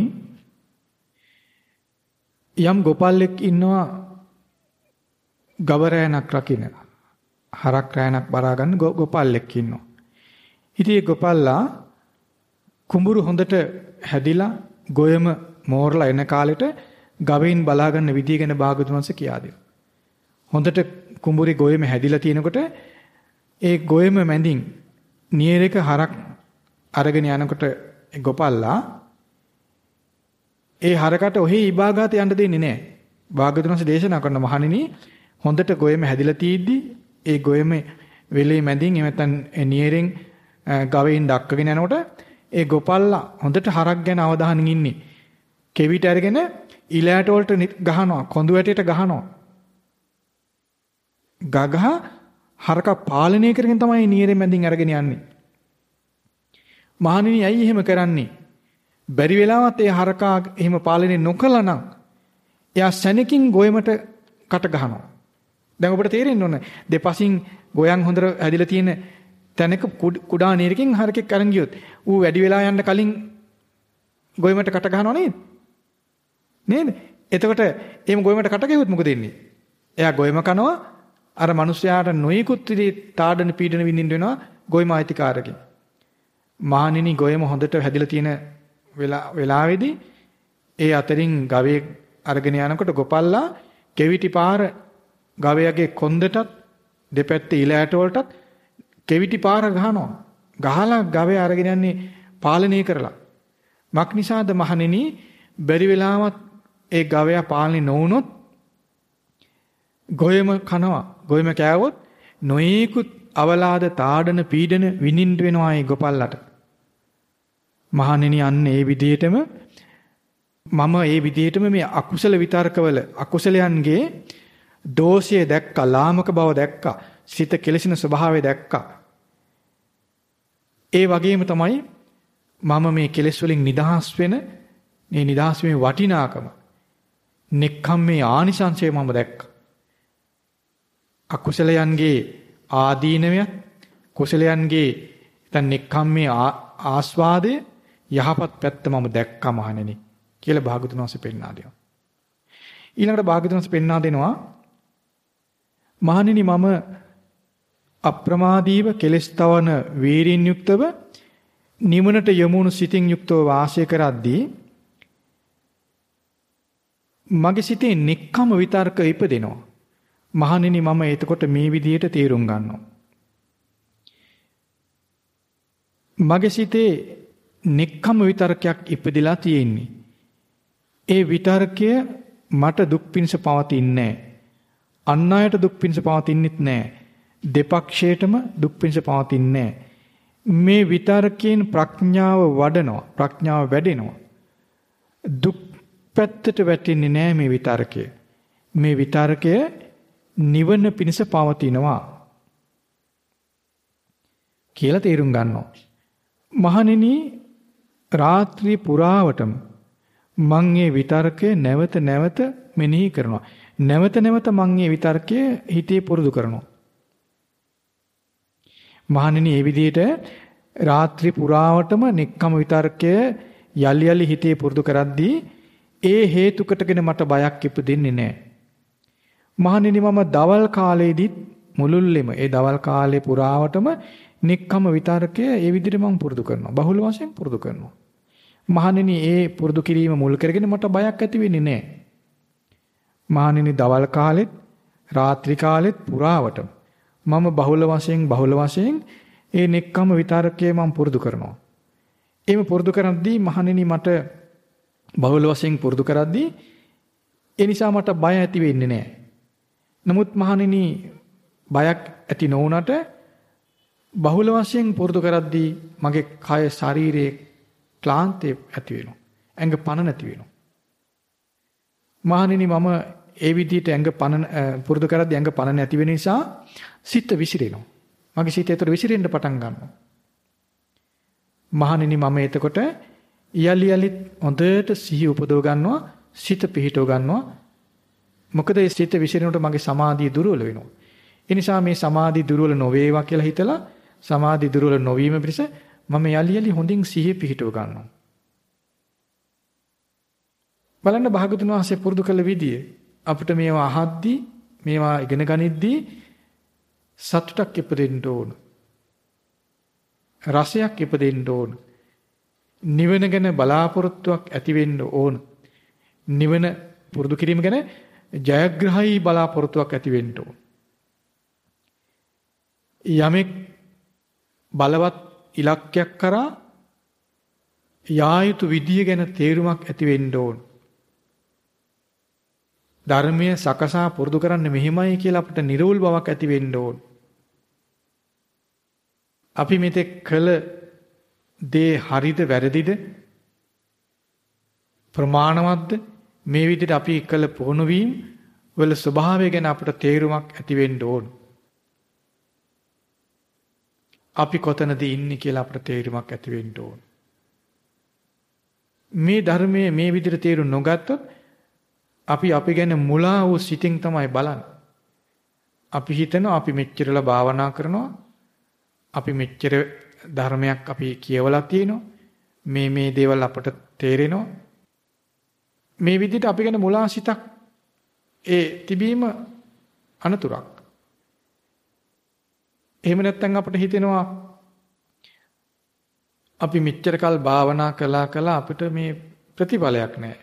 යම් ගොපල්ලෙක් ඉන්නවා ගවරෑනක් රකින්න. හරක් රෑනක් බරා ගන්න ගොපල්ලෙක් ඉන්නවා. ඉතින් ඒ ගොපල්ලා කුඹුරු හොඳට හැදිලා ගොයම මෝරලා එන කාලෙට ගවයින් බලා ගන්න විදිය ගැන භාගතුන්ස කියා දෙනවා. හොඳට කුඹුරේ ගොයම හැදිලා තියෙනකොට ඒ ගොයම මැදින් නියරක හරක් අරගෙන යනකොට ගොපල්ලා ඒ හරකට ඔහේ ඉබාගාත යන්න දෙන්නේ නැහැ. භාග්‍යතුන්සේ දේශනා කරන මහණෙනි හොඳට ගොයම හැදිලා තීද්දි ඒ ගොයම වෙලේ මැදින් එහෙම නැත්නම් නියරෙන් ගවයින් ඩක්කගෙන යනකොට ඒ ගොපල්ලා හොඳට හරක් ගැන අවධානයෙන් ඉන්නේ. කෙවිට අරගෙන ඉලෑට වලට ගහනවා කොඳු වැටේට ගහනවා. ගගහ හරක පාලනය කරගෙන තමයි නියරේ මැදින් අරගෙන යන්නේ. මහණෙනි ඇයි එහෙම කරන්නේ? බැරි වෙලාවත් ඒ හරකා එහෙම පාලනය නොකළා නම් එයා සැනකින් ගොයමට කට ගහනවා. දැන් ඔබට තේරෙන්න ඕන දෙපසින් ගොයන් හොඳට හැදිලා තියෙන තැනක කුඩා නීරකින් හරකෙක් අරන් ගියොත් ඌ වැඩි වෙලා යන්න කලින් ගොයමට කට ගහනව නේද? නේද? එතකොට එහෙම ගොයමට කට ගැහුවොත් මොකද වෙන්නේ? එයා ගොයම කනවා අර මිනිස්යාට නොයෙකුත් විදිහේ තාඩන පීඩන විඳින්න වෙනවා ගොයම අයිතිකාරකෙන්. මහණෙනි ගොයම හොඳට හැදිලා තියෙන වෙලාවේදී ඒ අතරින් ගවයේ අරගෙන යනකොට ගොපල්ලා කෙවිටි පාර ගවයාගේ කොන්දටත් දෙපැත්තේ ඉල ඇට වලටත් කෙවිටි පාර ගහනවා. ගහලා ගවයා අරගෙන යන්නේ පාලනය කරලා. මක් නිසාද මහණෙනි බැරි වෙලාවත් ඒ ගවයා පාලනය නොවුනොත් ගොයම කනවා. ගොයම කෑවොත් නොයේකුත් අවලාද තාඩන පීඩන විඳින්න වෙනවා ඒ ගොපල්ලට. මහණෙනි අන්න ඒ විදිහටම මම ඒ විදිහටම මේ අකුසල විතර්කවල අකුසලයන්ගේ දෝෂය දැක්කා ලාමක බව දැක්කා සිත කෙලසින ස්වභාවය දැක්කා ඒ වගේම තමයි මම මේ කෙලෙස් වලින් නිදහස් වෙන මේ නිදහස් වීමේ වටිනාකම නෙක්ඛම් මේ ආනිසංශය මම දැක්කා අකුසලයන්ගේ ආදීනවය කුසලයන්ගේ දැන් නෙක්ඛම්මේ ආස්වාදය යහපත් පැත්ත මම දැක්කා මහණෙනි කියලා භාගතුන් වහන්සේ පෙන්වා දෙනවා. ඊළඟට භාගතුන් වහන්සේ පෙන්වා දෙනවා මහණෙනි මම අප්‍රමාදීව කෙලස් තවන වීරින් යුක්තව නිවනට යමුණු සිතින් යුක්තව වාසය කරද්දී මගේ සිතේ නික්කම විතර්ක ඉපදෙනවා. මහණෙනි මම එතකොට මේ විදිහට තේරුම් ගන්නවා. මගේ සිතේ නික්කම විතර්කයක් ඉපදිලා තියෙන්නේ. ඒ විතර්කය මට දුක් පිණිස පවතින්නේ අන් අයට දුක් පිණිස පවතින්නෙත් නැහැ. දෙපක්ෂයටම දුක් පිණිස පවතින්නේ මේ විතර්කයෙන් ප්‍රඥාව වඩනවා. ප්‍රඥාව වැඩෙනවා. දුක් පැත්තට වැටෙන්නේ නැහැ මේ විතර්කය. මේ විතර්කය නිවන පිණිස පවතිනවා. කියලා තේරුම් ගන්නවා. මහණෙනි රාත්‍රී පුරාවටම මං මේ විතර්කය නැවත නැවත මෙනෙහි කරනවා. නැවත නැවත මං මේ විතර්කය හිතේ පුරුදු කරනවා. මහණෙනි මේ විදිහට රාත්‍රී පුරාවටම නික්කම විතර්කය යලි යලි හිතේ පුරුදු කරද්දී ඒ හේතුකටගෙන මට බයක් ඉපදෙන්නේ නැහැ. මහණෙනි මම දවල් කාලේදීත් මුළුල්ලෙම ඒ දවල් කාලේ පුරාවටම නික්කම විතර්කය ඒ විදිහට මම පුරුදු කරනවා. බහුල වශයෙන් පුරුදු කරනවා. මහණෙනි ඒ පුරුදු කිරීම මුල් කරගෙන මට බයක් ඇති වෙන්නේ නැහැ. මහණෙනි දවල් කාලෙත් රාත්‍රී කාලෙත් පුරාවටම මම බහුල වශයෙන් බහුල වශයෙන් ඒ නෙක්කම විතරකයේ මම පුරුදු කරනවා. එහෙම පුරුදු කරද්දී මහණෙනි මට බහුල වශයෙන් පුරුදු කරද්දී ඒ නිසා මට බය ඇති වෙන්නේ නැහැ. නමුත් මහණෙනි බයක් ඇති නොවුනට බහුල වශයෙන් පුරුදු කරද්දී මගේ කය ශරීරයේ ක්ලාන්තය ඇති වෙනවා. ඇඟ පණ නැති වෙනවා. මහණෙනි මම ඒ විදිහට ඇඟ පණ පුරුදු කරද්දී ඇඟ පණ නැති වෙන නිසා සිත විසිරෙනවා. මගේ සිත ඒතර විසිරෙන්න පටන් ගන්නවා. මහණෙනි මම එතකොට යලි යලිත් හොඳට සිහි උපදව ගන්නවා සිත පිහිටව ගන්නවා. මොකද ඒ සිත විසිරෙනකොට මගේ සමාධිය දුර්වල වෙනවා. ඒ නිසා මේ සමාධි දුර්වල නොවේවා කියලා හිතලා සමාධි දුර්වල නොවීම පිණිස මම යලි යලි හොඳින් සිහිය පිහිටව ගන්නවා. බලන්න භාගතුන් වහන්සේ පුරුදු කළ විදිය අපිට මේවා අහද්දී මේවා ඉගෙන ගනිද්දී සතුටක් ඉපදෙන්න ඕන. රසයක් ඉපදෙන්න ඕන. නිවන ගැන බලාපොරොත්තුවක් ඇති වෙන්න ඕන. නිවන පුරුදු කිරීම ගැන ජයග්‍රහී බලාපොරොත්තුවක් ඇති වෙන්න ඕන. යමෙක් බලවත් ඉලක්කයක් කරා යා යුතු විදිය ගැන තේරුමක් ඇති වෙන්න ඕන. ධර්මය සකසා පුරුදු කරන්න මෙහෙමයි කියලා අපිට නිර්වුල් බවක් ඇති වෙන්න ඕන. අපි මෙතෙක් කළ දේ හරිද වැරදිද ප්‍රමාණවත්ද මේ විදිහට අපි කළ පුහුණු වීම වල ස්වභාවය ගැන අපට තේරුමක් ඇති වෙන්න ඕන. අපි කොතනද ඉන්නේ කියලා අපට තේරුමක් ඇති වෙන්න ඕන. මේ ධර්මයේ මේ විදිහට තේරුම් නොගත්තොත් අපි අපි ගැන මුලා වූ සිතින් තමයි බලන්නේ. අපි හිතනවා අපි මෙච්චරලා භාවනා කරනවා. අපි මෙච්චර ධර්මයක් අපි කියවලා තියෙනවා. මේ මේ දේවල් අපට තේරෙනවා. මේ විදිහට අපි ගැන මුලා සිතක් ඒ තිබීම අනතුරක්. එහෙම නැත්නම් අපිට හිතෙනවා අපි මෙච්චර කල් භාවනා කළා කළා අපිට මේ ප්‍රතිඵලයක් නැහැ.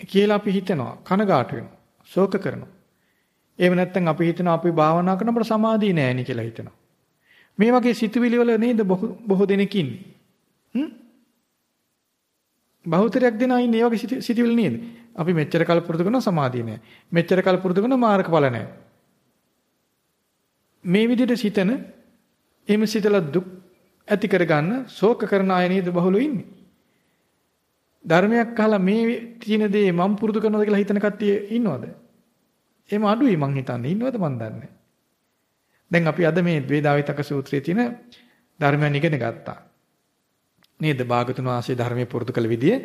කියලා අපි හිතනවා කනගාටු වෙනවා ශෝක කරනවා. එහෙම නැත්නම් අපි හිතනවා අපි භාවනා කරනකොට සමාධිය නැහැ නේ කියලා හිතනවා. මේ වගේ සිතුවිලි වල නේද බොහෝ දෙනෙක් ඉන්නේ. හ්ම්? බහුතරයක් දෙනා ඉන්නේ ඒ වගේ සිතුවිලි නේද? අපි මෙච්චර කල් පුරුදු කරන සමාධිය නැහැ. මෙච්චර කල් පුරුදු කරන මාර්ගඵල නැහැ. මේ විදිහට සිතන එහෙම සිතලා දුක් ඇති කරගන්න ශෝක කරන අය නේද බහුලව ඉන්නේ. ධර්මයක් අහලා මේ තියෙන දේ මම පුරුදු කරනවද කියලා හිතන කට්ටිය ඉන්නවද? එහෙම අඩුයි මං හිතන්නේ. ඉන්නවද මන් දන්නේ දැන් අපි අද මේ ද්වේදාවිතක සූත්‍රයේ තියෙන ධර්මයන් ඉගෙන ගත්තා. නේද? භාගතුන් වහන්සේ ධර්මයේ පුරුදු කළ විදිය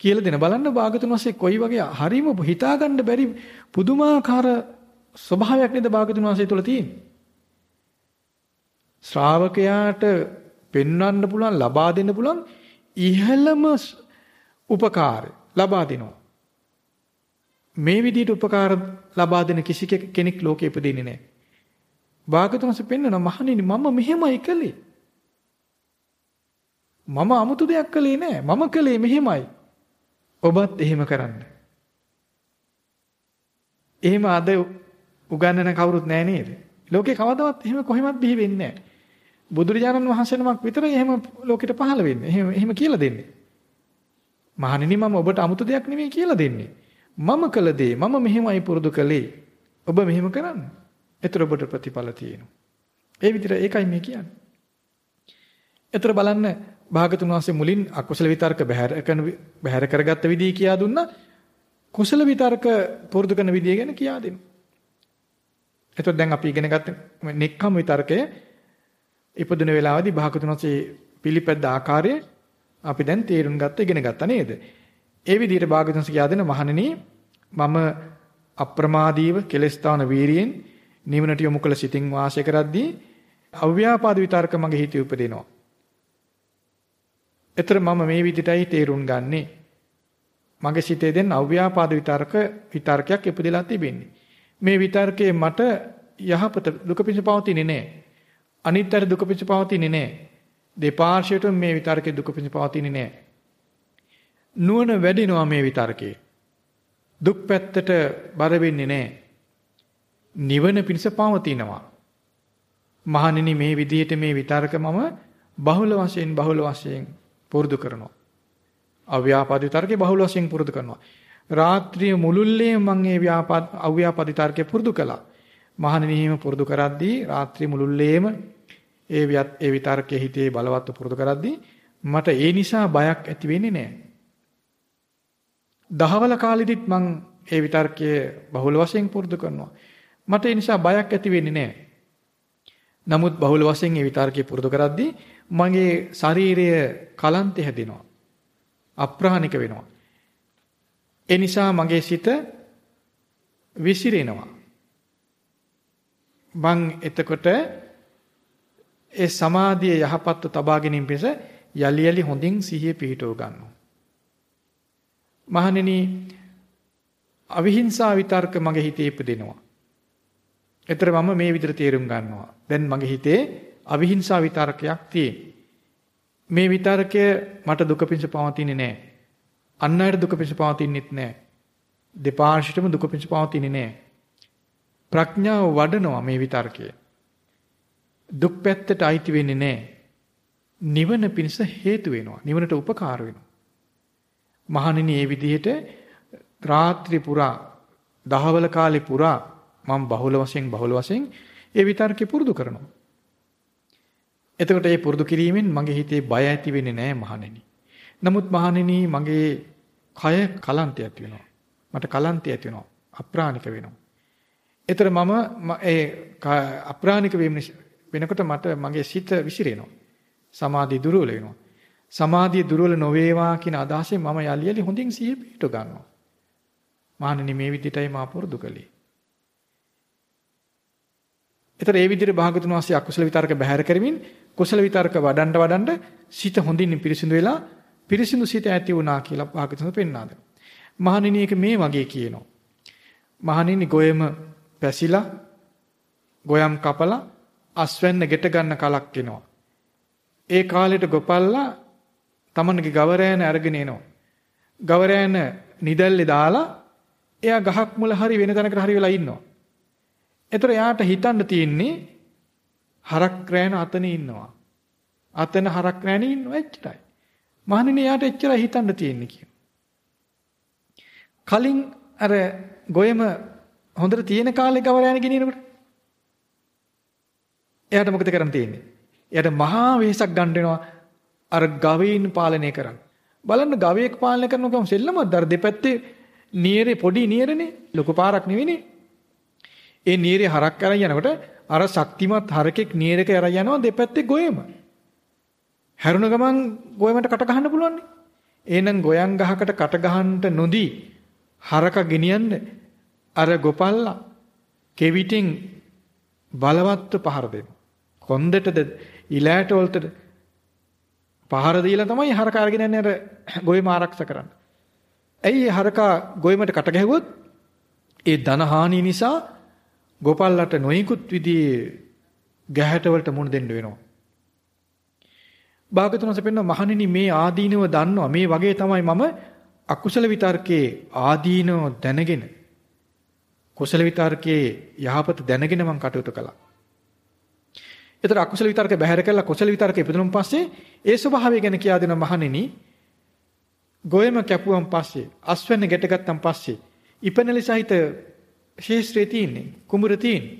කියලා දෙන බලන්න භාගතුන් වහන්සේ කොයි වගේ හරීම හිතාගන්න බැරි පුදුමාකාර ස්වභාවයක් නේද භාගතුන් වහන්සේ තුළ තියෙන්නේ. ශ්‍රාවකයාට පෙන්වන්න පුළුවන් ලබා දෙන්න පුළුවන් ඉහළම උපකාරය ලබා දෙනවා. මේ විදිහට උපකාර ලබා දෙන කිසි කෙනෙක් ලෝකෙ ඉපදෙන්නේ නැහැ. භාගතුන්ස පෙන්වන මහණෙනි මම මෙහෙමයි කළේ. මම 아무තු දෙයක් කළේ නැහැ. මම කළේ මෙහෙමයි. ඔබත් එහෙම කරන්න. එහෙම අද උගන්නන කවුරුත් නැහැ නේද? ලෝකේ කවදාවත් එහෙම කොහෙවත් බිහි වෙන්නේ නැහැ. බුදුරජාණන් වහන්සේ නමක් විතරයි එහෙම ලෝකෙට පහළ වෙන්නේ. එහෙම එහෙම කියලා දෙන්නේ. මහණෙනි මම ඔබට 아무තු දෙයක් නෙමෙයි කියලා දෙන්නේ. මම කළ දේ මම මෙහෙමයි පුරුදු කළේ. ඔබ මෙහෙම කරන්න. එතකොට ඔබට ප්‍රතිඵල තියෙනවා. ඒ විදිහට ඒකයි මේ කියන්නේ. එතකොට බලන්න භාගතුන් වහන්සේ මුලින් අකුසල විතර්ක බැහැර කරන බැහැර කරගත්ත විදිය කියා දුන්නා. කුසල විතර්ක පුරුදු කරන විදිය ගැන කියා දෙන්න. එතකොට දැන් අපි ඉගෙන ගත්ත නෙක්ඛම් විතර්කය ඉපදුන වෙලාවදී භාගතුන් වහන්සේ පිළිපැද්ද ආකාරය අපි දැන් තේරුම් ගත්ත ඉගෙන ගත්තා නේද? ඒ විදිහට භාගතුන් වහන්සේ කියා දෙන මහණෙනි මම අප්‍රමාදීව කෙලස්තාවන වීරියෙන් නිවනට යොමු කළ සිතින් වාසය කරද්දී අව්‍යාපාද විතර්ක මගේ හිතේ උපදිනවා. එතර මම මේ විදිහටයි තේරුම් ගන්නෙ. මගේ සිතේ දැන් අව්‍යාපාද විතර්ක විතර්කයක් ඉපදලා තිබෙන්නේ. මේ විතර්කයේ මට යහපත දුක පිණිස පවතින්නේ නැහැ. අනිත්තර දුක පිණිස පවතින්නේ නැහැ. දෙපාර්ශ්වයට මේ විතර්කයේ දුක පිණිස පවතින්නේ නැහැ. නුවණ වැඩිනවා මේ විතර්කයේ. දුක් පැත්තට බර වෙන්නේ නැහැ. නිවන පිණිස පවතිනවා. මහණෙනි මේ විදිහට මේ විතර්ක මම බහුල වශයෙන් බහුල වශයෙන් පුරුදු කරනවා. අව්‍යාපාද විතර්කේ බහුල වශයෙන් පුරුදු කරනවා. රාත්‍රිය මුළුල්ලේ මම මේ ව්‍යාපාද අව්‍යාපාද විතර්කේ පුරුදු කළා. මහණෙනි හිම පුරුදු කරද්දී රාත්‍රිය මුළුල්ලේම ඒ ඒ විතර්කයේ හිතේ බලවත් පුරුදු කරද්දී මට ඒ නිසා බයක් ඇති වෙන්නේ නැහැ. දහවල කාලෙදිත් මං ඒ විතර්කයේ බහුල වශයෙන් පුරුදු කරනවා. මට ඒ නිසා බයක් ඇති වෙන්නේ නැහැ. නමුත් බහුල වශයෙන් ඒ විතර්කයේ පුරුදු කරද්දී මගේ ශරීරය කලන්තේ හැදෙනවා. අප්‍රාණික වෙනවා. ඒ නිසා මගේ සිත විසිරෙනවා. මං එතකොට ඒ සමාධිය යහපත්ව තබා ගැනීම පිණිස යලි යලි හොඳින් සිහිය පිහිටව ගන්නවා. මහණෙනි අවිහිංසා විතර්ක මගේ හිතේ ඉපදෙනවා. ඒතර මම මේ විදිහට තේරුම් ගන්නවා. දැන් මගේ හිතේ අවිහිංසා විතර්කයක් තියෙන. මේ විතර්කය මට දුක පිණිස පවතින්නේ නැහැ. අන් අයට දුක පිණිස පවතින්නෙත් නැහැ. දෙපාර්ශ්වයටම දුක පිණිස පවතින්නේ නැහැ. ප්‍රඥාව වඩනවා මේ විතර්කය. දුක් පැත්තට අයිති වෙන්නේ නැහැ. නිවන පිණිස හේතු වෙනවා. නිවනට උපකාර වෙනවා. මහණෙනි මේ විදිහට රාත්‍රී පුරා දහවල කාලේ පුරා මම බහුල වශයෙන් බහුල වශයෙන් ඒ විතර්කේ පුරුදු කරනවා. එතකොට මේ පුරුදු කිරීමෙන් මගේ හිතේ බය ඇති වෙන්නේ නැහැ මහණෙනි. නමුත් මහණෙනි මගේ කය කලන්තය ඇති වෙනවා. මට කලන්තය ඇති වෙනවා. අප්‍රාණික වෙනවා. ඒතර මම ඒ අප්‍රාණික වෙනකොට මට මගේ සිත විසිරෙනවා. සමාධිය දුර්වල වෙනවා. සමාධිය දුර්වල නොවේවා කියන අදහසෙන් මම යලි යලි හොඳින් සිහිය පිටව ගන්නවා. මහණෙනි මේ විදිහටයි මා පුරුදු කළේ. ඒතර ඒ විදිහට භාගතුන් වහන්සේ අකුසල විතරක බැහැර කරමින් කුසල විතරක වඩන්න වඩන්න සිත හොඳින් පිරිසිදු වෙලා පිරිසිදු සිත ඇති වුණා කියලා භාගතුන් පෙන්වා දෙනවා. මහණෙනි එක මේ වගේ කියනවා. මහණෙනි ගොයම පැසිලා ගොයම් කපලා අස්වැන්න ගෙට ගන්න කලක් එනවා. ඒ කාලෙට ගොපල්ලා තමන්ගේ ගවරෑන අරගෙන එනවා. ගවරෑන නිදැල්ලේ දාලා එයා ගහක් මුල හරි වෙන තැනකට හරි වෙලා ඉන්නවා. ඒතර එයාට හිතන්න තියෙන්නේ හරක් රෑන අතන ඉන්නවා. අතන හරක් රෑන ඉන්නවා එච්චරයි. මහණෙනි එයාට එච්චරයි හිතන්න තියෙන්නේ කියන. කලින් අර ගොයම හොඳට තියෙන කාලේ ගවරෑන ගෙනියනකොට එයාට මොකද කරන්න තියෙන්නේ? එයාට මහා වෙහසක් ගන්න වෙනවා අර ගවයින් පාලනය කරන්න. බලන්න ගවයෙක් පාලනය කරනකම් සෙල්ලමක් දර දෙපැත්තේ නියරේ පොඩි නියරනේ ලොකු පාරක් නෙවෙයිනේ. ඒ නියරේ හරක් කරන් යනකොට අර ශක්තිමත් හරකෙක් නියරක අරන් යනවා දෙපැත්තේ ගොයම. හැරුණ ගමන් ගොයමට කට ගහන්න පුළුවන් නේ. එහෙනම් ගොයන් ගහකට කට ගහන්න නොදී හරක ගෙනියන්න අර ගොපල්ලා කෙවිටින් බලවත්ව පහර දෙනවා. කොන්දටද ඉලෑට වලටද පහර දීලා තමයි හරක අරගෙන යන්නේ අර ගොයම ආරක්ෂා කරන්නේ. ඇයි හරකා ගොයමට කට ගැහුවොත් ඒ ධන හානිය නිසා ගෝපල්ලට නොයිකුත් විදිහේ ගැහැට වලට මුණ දෙන්න වෙනවා. භාගතුන්ස පෙන්න මහණෙනි මේ ආදීනව දන්නවා මේ වගේ තමයි මම අකුසල විතර්කයේ ආදීනව දැනගෙන කුසල විතර්කයේ යහපත දැනගෙන මම කටයුතු කළා. ඒතර අකුසල විතර්ක බැහැර කරලා කුසල විතර්ක ඉපදුනන් පස්සේ ඒ ස්වභාවය ගැන කියා දෙන මහණෙනි ගොයම කැපුවන් පස්සේ අස්වැන්න ගැටගත්තන් පස්සේ ඉපනලි සහිත ශේෂ්ත්‍රයේ තියෙන්නේ කුඹුර තියෙන්නේ.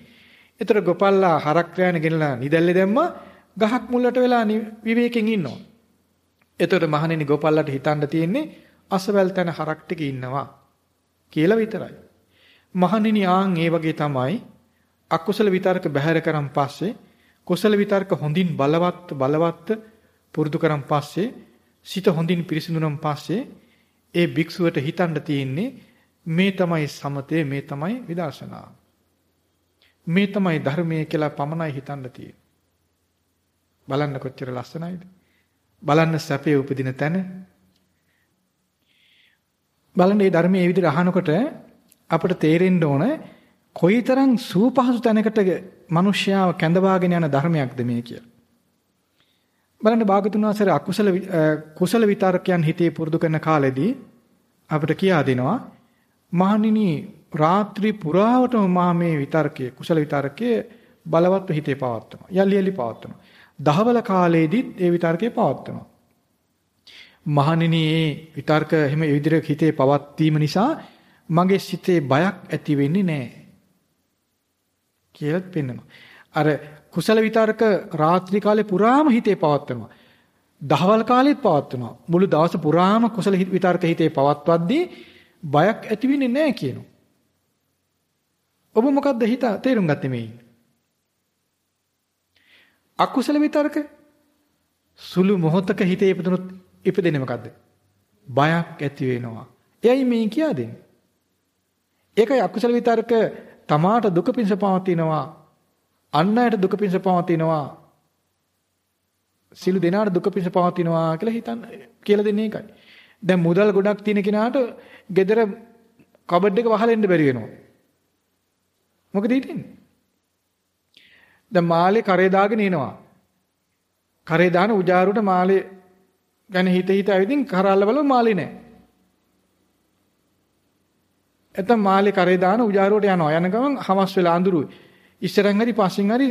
ඒතර ගොපල්ලා හරක් රෑන ගෙනලා නිදැල්ලේ දැම්මා ගහක් මුල්ලට වෙලා විවේකයෙන් ඉන්නවා. ඒතර මහණෙනි ගොපල්ලාට හිතන්න තියෙන්නේ අසවැල් තැන හරක් ටික ඉන්නවා කියලා විතරයි. මහණෙනි ආන් ඒ වගේ තමයි අකුසල විතර්ක බැහැර කරන් පස්සේ කුසල විතර්ක හොඳින් බලවත් බලවත් පුරුදු කරන් පස්සේ සිත හොඳින් පිරිසිදුනම් පස්සේ ඒ භික්ෂුවට හිතන්න තියෙන්නේ මේ තමයි සමතේ මේ තමයි විදර්ශනා. මේ තමයි ධර්මයේ කියලා පමණයි හිතන්න තියෙන්නේ. බලන්න කොච්චර ලස්සනයිද? බලන්න සැපේ උපදින තැන. බලන්න මේ ධර්මයේ මේ විදිහට අහනකොට අපිට තේරෙන්න ඕන කොයිතරම් සූපහසු තැනකට මිනිස්යාව කැඳවාගෙන යන ධර්මයක්ද මේ කියලා. බලන්න භාගතුන් වහන්සේ අකුසල කුසල විතරකයන් හිතේ පුරුදු කරන කාලෙදී අපිට කියා දෙනවා මහණෙනි රාත්‍රී පුරාවටම මා මේ විතරකයේ කුසල විතරකයේ බලවත්ව හිතේ පවත්වනවා. යලි යලි පවත්වනවා. දහවල කාලයේදීත් ඒ විතරකේ පවත්වනවා. මහණෙනි මේ විතර්ක එහෙම ඒ විදිහට හිතේ පවත්වීම නිසා මගේ සිතේ බයක් ඇති වෙන්නේ නැහැ. කියලා පෙන්වනවා. අර කුසල විතරක රාත්‍රී කාලේ පුරාම හිතේ පවත්වනවා. දහවල් කාලෙත් පවත්වනවා. මුළු දවස පුරාම කුසල විතරක හිතේ පවත්වද්දී බයක් ඇති වෙන්නේ නැහැ කියනවා. ඔබ මොකද්ද හිත තේරුම් ගත්තේ මේ? අකුසල විතරක සුළු මොහොතක හිතේ ඉපදුනොත් ඉපදෙන්නේ මොකද්ද? බයක් ඇති වෙනවා. එයයි මේ කියා දෙන්නේ. ඒකයි අකුසල විතරක තමාට දුක පිණිස පවතිනවා අන් අයට දුක පිණිස පවතිනවා සිළු දෙනාට දුක පිණිස පවතිනවා කියලා හිතන්න කියලා දෙන්නේ ඒකයි. දැන් මුදල් ගොඩක් තියෙන කෙනාට ගෙදර කබඩ් එක වහලෙන්න බැරි වෙනවා. මොකද හිටින්නේ? දැන් මාළේ කරේ දාගෙන එනවා. කරේ දාන උජාරුවට මාළේ ගැන හිත හිත ඇවිදින් කරාල්ල බලව මාළේ නැහැ. එතන මාළේ කරේ දාන උජාරුවට යනවා. යන ගමන් හමස් වෙලා අඳුරුයි. ඉස්සරන් හරි පස්සෙන් හරි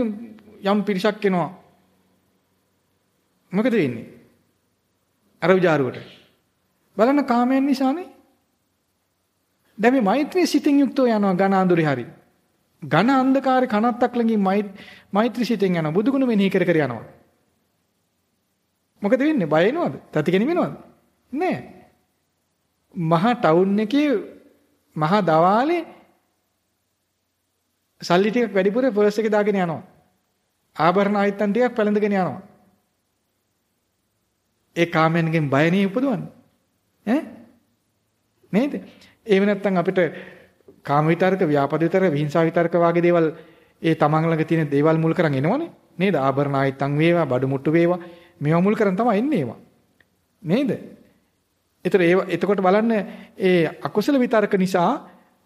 යම් පිරිසක් එනවා. මොකද වෙන්නේ? අර උජාරුවට. බලන්න කාමයන් නිසානේ. දැන් මේ මෛත්‍රී සිතින් යුක්තව යනවා ඝන අඳුරේ හරි. ඝන අන්ධකාරේ කනත්තක් ළඟින් මෛත්‍රී සිතෙන් යනවා. බුදුගුණ මෙනෙහි කර කර යනවා. මොකද වෙන්නේ? බය වෙනවද? තතිගෙන වෙනවද? නෑ. මහා ටවුන් එකේ මහා දවාලේ සල්ලි ටිකක් වැඩිපුර පර්ස් එකේ දාගෙන යනවා. ආභරණ ආයතන ටිකක් පැලඳගෙන යනවා. ඒ කාමයන්ගෙන් බය නේ උපදවන්නේ. ඈ? නේද? එහෙම නැත්නම් අපිට කාම විතරක, ව්‍යාපද විතරක, විහිංසාව විතරක වගේ දේවල් ඒ තමන් ළඟ තියෙන දේවල් මුල් කරන් එනවනේ. නේද? ආභරණ ආයතන් වේවා, බඩු මුට්ටු වේවා. මේවා මුල් කරන් තමයි එන්නේ ඒවා. නේද? ඒතර ඒ එතකොට බලන්න ඒ අකුසල විතරක නිසා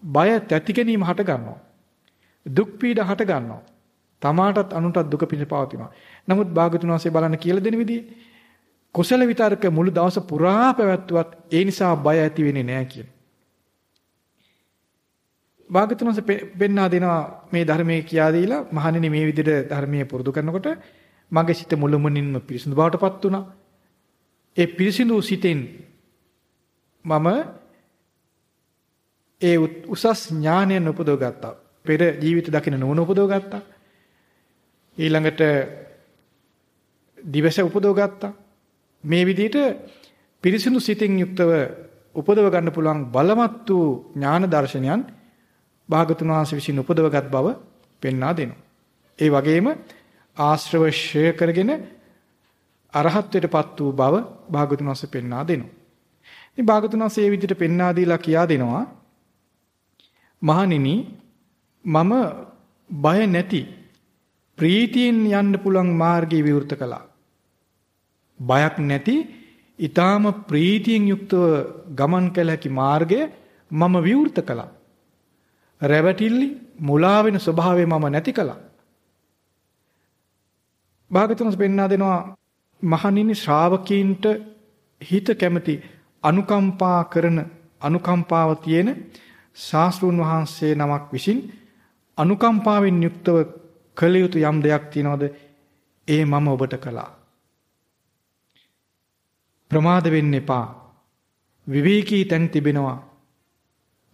බය තැති ගැනීම හට ගන්නවා. දුක් පීඩ හට ගන්නවා. තමාටත් අනුන්ටත් දුක පිණිසපවතිනවා. නමුත් භාගතුන් වහන්සේ බලන්න කියලා දෙන විදිහේ කුසල විතරක මුළු දවස පුරා පැවැත්වුවත් ඒ නිසා බය ඇති වෙන්නේ නැහැ කියන. භාගතුන් වහන්සේ පෙන්වා දෙනවා මේ ධර්මයේ කියා දීලා මහණෙනි මේ විදිහට ධර්මයේ පුරුදු කරනකොට මගේ සිත මුළුමනින්ම පිරිසිදු බවටපත් වුණා. ඒ පිරිසිදු සිතෙන් මම ඒ උසස් ඥානය උපදව ගත්තා. පෙර ජීවිත දකින නුවණ උපදව ගත්තා. ඊළඟට දිවස උපදව ගත්තා. මේ විදිහට පිරිසිදු සිතින් යුක්තව උපදව ගන්න පුළුවන් බලවත් වූ ඥාන දර්ශනයන් භාගතුන් වහන්සේ විසින් උපදවගත් බව පෙන්වා දෙනවා. ඒ වගේම ආශ්‍රව ශ්‍රය කරගෙන අරහත්ත්වයටපත් වූ බව භාගතුන් වහන්සේ පෙන්වා දෙනවා. ඉතින් භාගතුන් වහන්සේ මේ විදිහට පෙන්වා දීලා කියා දෙනවා මහණෙනි මම බය නැති ප්‍රීතියෙන් යන්න පුළුවන් මාර්ගය විවෘත කළා. බයක් නැති ඊටාම ප්‍රීතියෙන් යුක්තව ගමන් කළ හැකි මාර්ගය මම විවෘත කළා. රැවටිලි මුලා වෙන ස්වභාවය මම නැති කළා. භාගතුන්ස් පෙන්වා දෙනවා මහණෙනි ශ්‍රාවකීන්ට හිත කැමති අනුකම්පා කරන අනුකම්පාව තියෙන ශාස්ත්‍රුන් වහන්සේ නමක් විසින් අනුකම්පාවෙන් යුක්තව කළ යුතු යම් දෙයක් තියනවද? ඒ මම ඔබට කළා. ප්‍රමාද වෙන්න එපා. විවේකී තැන් තිබෙනවා.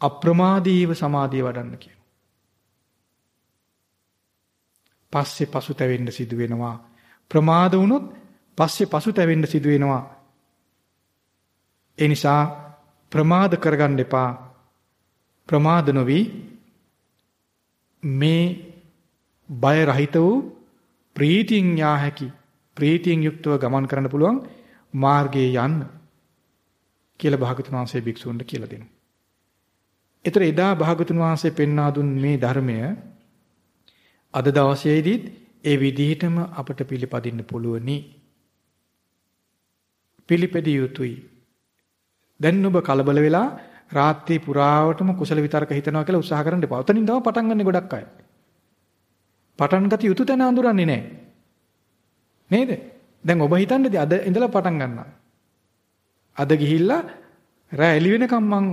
අප්‍රමාදීව සමාධිය වඩන්න කියන පස්සේ පසුතැවෙන්න සිදු වෙනවා ප්‍රමාද වුණොත් පස්සේ පසුතැවෙන්න සිදු වෙනවා ඒ නිසා ප්‍රමාද කරගන්න එපා ප්‍රමාද නොවි මේ බය රහිත වූ ප්‍රීතියෙන් යා හැකි ප්‍රීතියෙන් යුක්තව ගමන් කරන්න පුළුවන් මාර්ගයේ යන්න කියලා භාගතුන් වහන්සේ භික්ෂුන්ට කියලා දෙනවා. ඒතර එදා භාගතුන් වහන්සේ පෙන්වා දුන් මේ ධර්මය අද දවසේදීත් ඒ විදිහටම අපට පිළිපදින්න පුළුවනි. පිළිපැදිය යුතුයි. දැන් ඔබ කලබල වෙලා රාත්‍රී පුරාවටම කුසල විතරක හිතනවා කියලා උත්සාහ කරන්න එපා. උතනින් තව පටන් ගන්න ගොඩක් අය. පටන් ගත යුතු තැන අඳුරන්නේ නැහැ. නේද? දැන් ඔබ හිතන්නේද අද ඉඳලා පටන් ගන්නවා. අද ගිහිල්ලා රෑ එළි වෙනකම් මං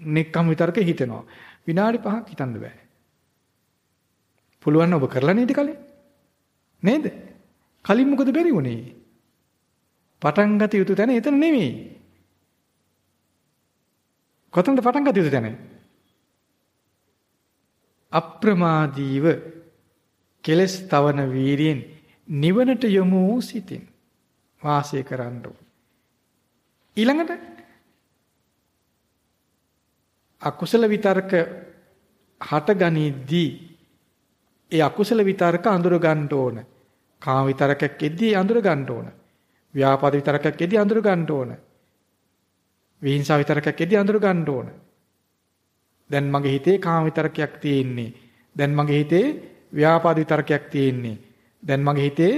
නෙක්කම් විතරක හිතෙනවා. විනාඩි 5ක් හිතන්න බෑ. පුළුවන් ඔබ කරලා නේද කලින්? නේද? කලින් මොකද බැරි වුනේ? පටන් ගත යුතු තැන එතන නෙමෙයි. කොතනද පටන් ගත යුතු තැන? අප්‍රමාදීව කෙලස් තවන වීරියෙන් නිවනට යොමු වූ සිතින් වාසය කරන්න ඊළඟට අකුසල විතර්ක හටගනිද්දී ඒ අකුසල විතර්ක අඳුර ගන්න ඕන. කාම විතර්කයක් එද්දී අඳුර ගන්න ඕන. ව්‍යාපාද විතර්කයක් එද්දී අඳුර ගන්න ඕන. විහිංසාව විතරකයක් එදී අඳුර ගන්න ඕන. දැන් මගේ හිතේ කාම විතරකයක් තියෙන්නේ. දැන් මගේ හිතේ ව්‍යාපාද විතරකයක් තියෙන්නේ. දැන් මගේ හිතේ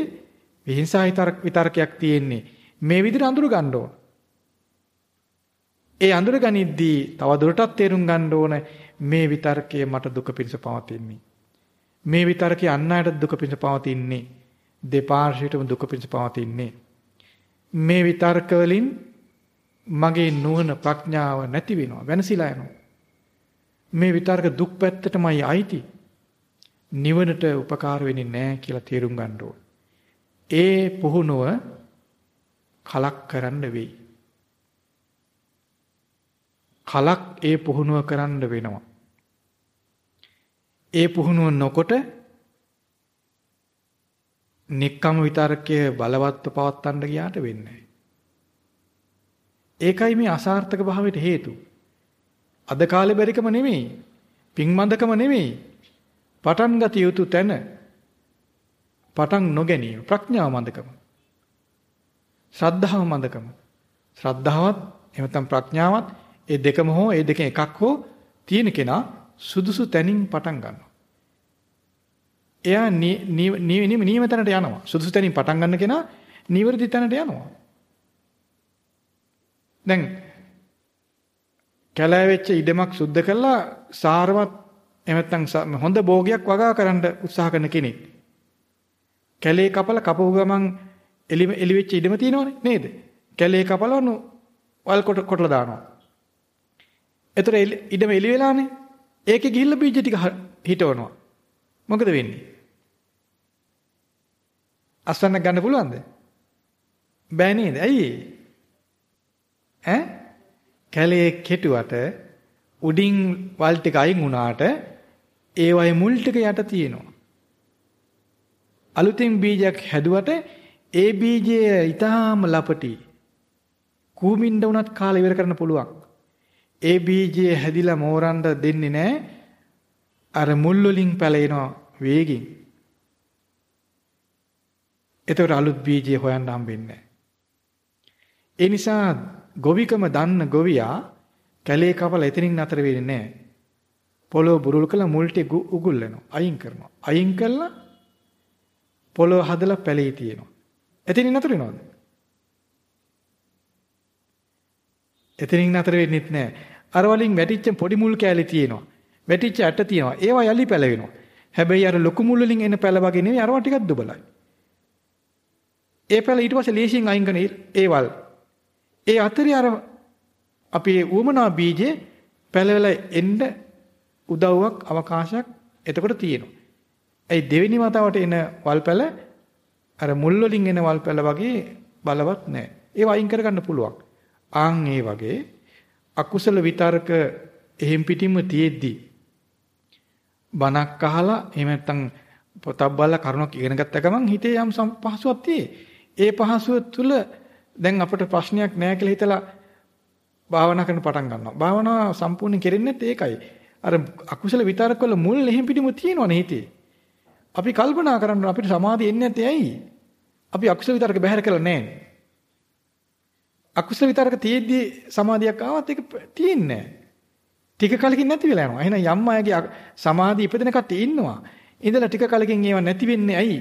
විහිංසා විතරකයක් තියෙන්නේ. මේ විදිහට අඳුර ගන්න ඕන. ඒ අඳුර ගනිද්දී තව දුරටත් තේරුම් ගන්න ඕන මේ විතරකයේ මට දුක පිණිස පවතින්නේ. මේ විතරකේ අන් අයට දුක පිණිස පවතින්නේ. දෙපාර්ශ්වයටම දුක පිණිස පවතින්නේ. මේ විතර්ක වලින් මගේ නුවණ ප්‍රඥාව නැති වෙනවා වෙනසිලා යනවා. මේ විතර්ක දුක් පැත්තටමයි අයිති. නිවනට උපකාර වෙන්නේ නැහැ කියලා තේරුම් ගන්න ඕන. ඒ පුහුණුව කලක් කරන්න වෙයි. කලක් ඒ පුහුණුව කරන්න වෙනවා. ඒ පුහුණුව නොකොට නික්කම විතරකයේ බලවත්ව පවත්තන්න ගියාට වෙන්නේ ඒකයි මේ අසාර්ථක භාවයට හේතු. අද කාලේ බැරිකම නෙමෙයි. පින්මන්දකම නෙමෙයි. පටන් ගත යුතු තැන පටන් නොගැනීම ප්‍රඥාව මන්දකම. ශ්‍රද්ධාව මන්දකම. ශ්‍රද්ධාවත් එහෙම නැත්නම් ප්‍රඥාවත් ඒ දෙකම හෝ ඒ දෙකෙන් එකක් හෝ තියෙන කෙනා සුදුසු තැනින් පටන් ගන්නවා. එයා නියම තැනට යනවා. සුදුසු තැනින් පටන් ගන්න කෙනා නිවැරදි තැනට යනවා. දැන් කැලෑ වෙච්ච ඉඩමක් සුද්ධ කළා සාරවත් එහෙම හොඳ භෝගයක් වගා කරන්න උත්සාහ කරන කෙනෙක්. කැලේ කපල කපපු ගමන් එලි එලි වෙච්ච ඉඩම තියෙනවනේ නේද? කැලේ කපලවනු වල් කොට කොටලා දානවා. එතකොට ඉඩම එලි වෙලානේ. ඒකේ ගිහිල්ලා බීජ ටික හිටවනවා. මොකද වෙන්නේ? අස්වන්න ගන්න පුළුවන්ද? බෑ නේද? ඇයි? ඈ? කැලේ කෙටුවට උඩින් වල් ටික අයින් වුණාට ඒ වගේ මුල් ටික යට තියෙනවා. අලුතෙන් බීජයක් හැදුවට ඒ බීජය ඊටාම ලපටි. කූමින්ඩ උනත් කාලය ඉවර කරන්න පුළුවන්. ඒ බීජය හැදිලා මෝරන්න දෙන්නේ නැහැ. අර මුල් වලින් පැලෙනවා වේගින්. එතකොට අලුත් බීජය හොයන්න හම්බෙන්නේ ඒ නිසා ගොවිකම දන්න ගොවියා කැලේ කපල එතනින් නතර වෙන්නේ නැහැ. පොළොව බුරුල් කළා මුල් ටික උගුල්ලනවා. අයින් කරනවා. අයින් කළා පොළොව හදලා පැලේ තියෙනවා. එතනින් නතර වෙනවද? එතනින් නතර වෙන්නෙත් නැහැ. අර වලින් වැටිච්ච පොඩි මුල් කෑලි තියෙනවා. වැටිච්ච ඇට තියෙනවා. ඒවා යලි පැලවෙනවා. හැබැයි අර ලොකු මුල් වලින් එන පැල වගේ නෙවෙයි අරවා ටිකක් දුබලයි. ඒ පැල ඊට පස්සේ ලේසියෙන් අයින් කරන ඒවල්. ඒ අතරේ අර අපේ උවමනා බීජේ පැලවල එන්න උදව්වක් අවකාශයක් එතකොට තියෙනවා. ඒ දෙවෙනි වතාවට එන වල්පැල අර මුල් වලින් එන වල්පැල වගේ බලවත් නැහැ. ඒව අයින් කරගන්න පුළුවන්. ආන් ඒ වගේ අකුසල විතරක එහෙම් පිටින්ම තියෙද්දි බණක් අහලා එහෙම නැත්නම් පොතක් බලලා කරුණක් ඉගෙන ගත්ත ගමන් හිතේ යම් පහසුවක් තියෙයි. ඒ පහසුව තුළ දැන් අපිට ප්‍රශ්නයක් නැහැ කියලා හිතලා භාවනා කරන්න පටන් ගන්නවා. භාවනාව සම්පූර්ණ කෙරෙන්නේ ඒකයි. අර අකුසල විතරක වල මුල් එහෙම් පිටින්ම තියෙනවනේ හිතේ. අපි කල්පනා කරන්න අපිට සමාධිය එන්නේ නැත්තේ ඇයි? අපි අකුසල විතරක බැහැර කළා නැහැ. අකුසල විතරක තියෙද්දි සමාධියක් ආවත් ඒක තියෙන්නේ නැහැ. ටික කලකින් නැති වෙලා යනවා. එහෙනම් යම් අයගේ සමාධිය ඉපදෙන කට්ටිය ඉන්නවා. ඉඳලා ටික කලකින් ඒව නැති වෙන්නේ ඇයි?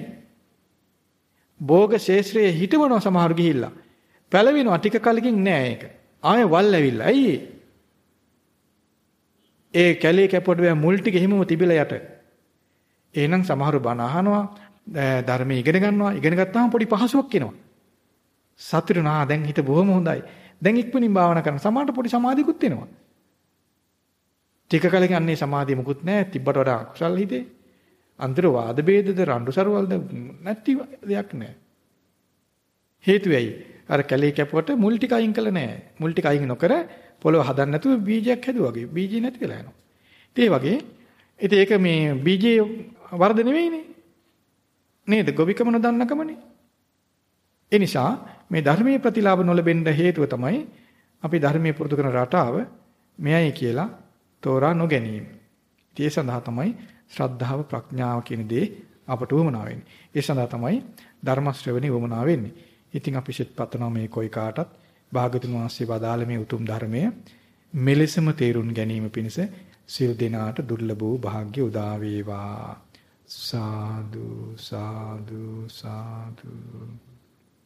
භෝග ශේෂ්ත්‍රයේ හිටවනවා සමහරු ගිහිල්ලා. පැලවෙනවා ටික කලකින් නෑ ඒක. ආයෙ වල් ඇවිල්ලා. ඇයි ඒ කැලේ කැපුවට බෑ මුල් ටික හිමම තිබිලා යට. එහෙනම් සමහරු බණ අහනවා ධර්මයේ ඉගෙන ගන්නවා. ඉගෙන ගත්තාම පොඩි පහසුවක් එනවා. සතුටු නා දැන් හිත බොහොම හොඳයි. දැන් ඉක්මනින් භාවනා කරන සමාහට පොඩි සමාධියකුත් එනවා. ටික කලකින් අන්නේ සමාධිය මුකුත් නැහැ. තිබ්බට වඩා අකුසල් හිතේ. අන්තර වාද ભેදද රණ්ඩු සරවල්ද නැති දෙයක් නැහැ. හේතු වෙයි. අර කැලේ කැපුවට මුල් ටික අයින් කළා නෑ. මුල් ටික අයින් නොකර පොළව හදන්න නැතුව බීජයක් හැදුවා වගේ. බීජය නැති වෙලා යනවා. ඒ වගේ ඉතින් ඒක මේ බීජේ වර්ධ නෙවෙයිනේ. නේද? ගොවිකම නොදන්නකමනේ. ඒ නිසා මේ ධර්මයේ ප්‍රතිලාභ නොලබෙන්න හේතුව තමයි අපි ධර්මයේ පුරුදු කරන රටාව මෙයයි කියලා තෝරා නොගැනීම. ඒ සඳහා තමයි ශ්‍රද්ධාව ප්‍රඥාව කියන දේ අපට උවමනා වෙන්නේ. ඒ සඳහා තමයි ධර්ම ශ්‍රවණේ උවමනා වෙන්නේ. ඉතින් අපි සිත් පතනවා මේ කොයි කාටත් භාගතුන් වහන්සේ වදාළ මේ උතුම් ධර්මය මෙලෙසම තේරුම් ගැනීම පිණිස සියලු දෙනාට දුර්ලභ වූ වාග්ය උදා වේවා. සාදු සාදු සාදු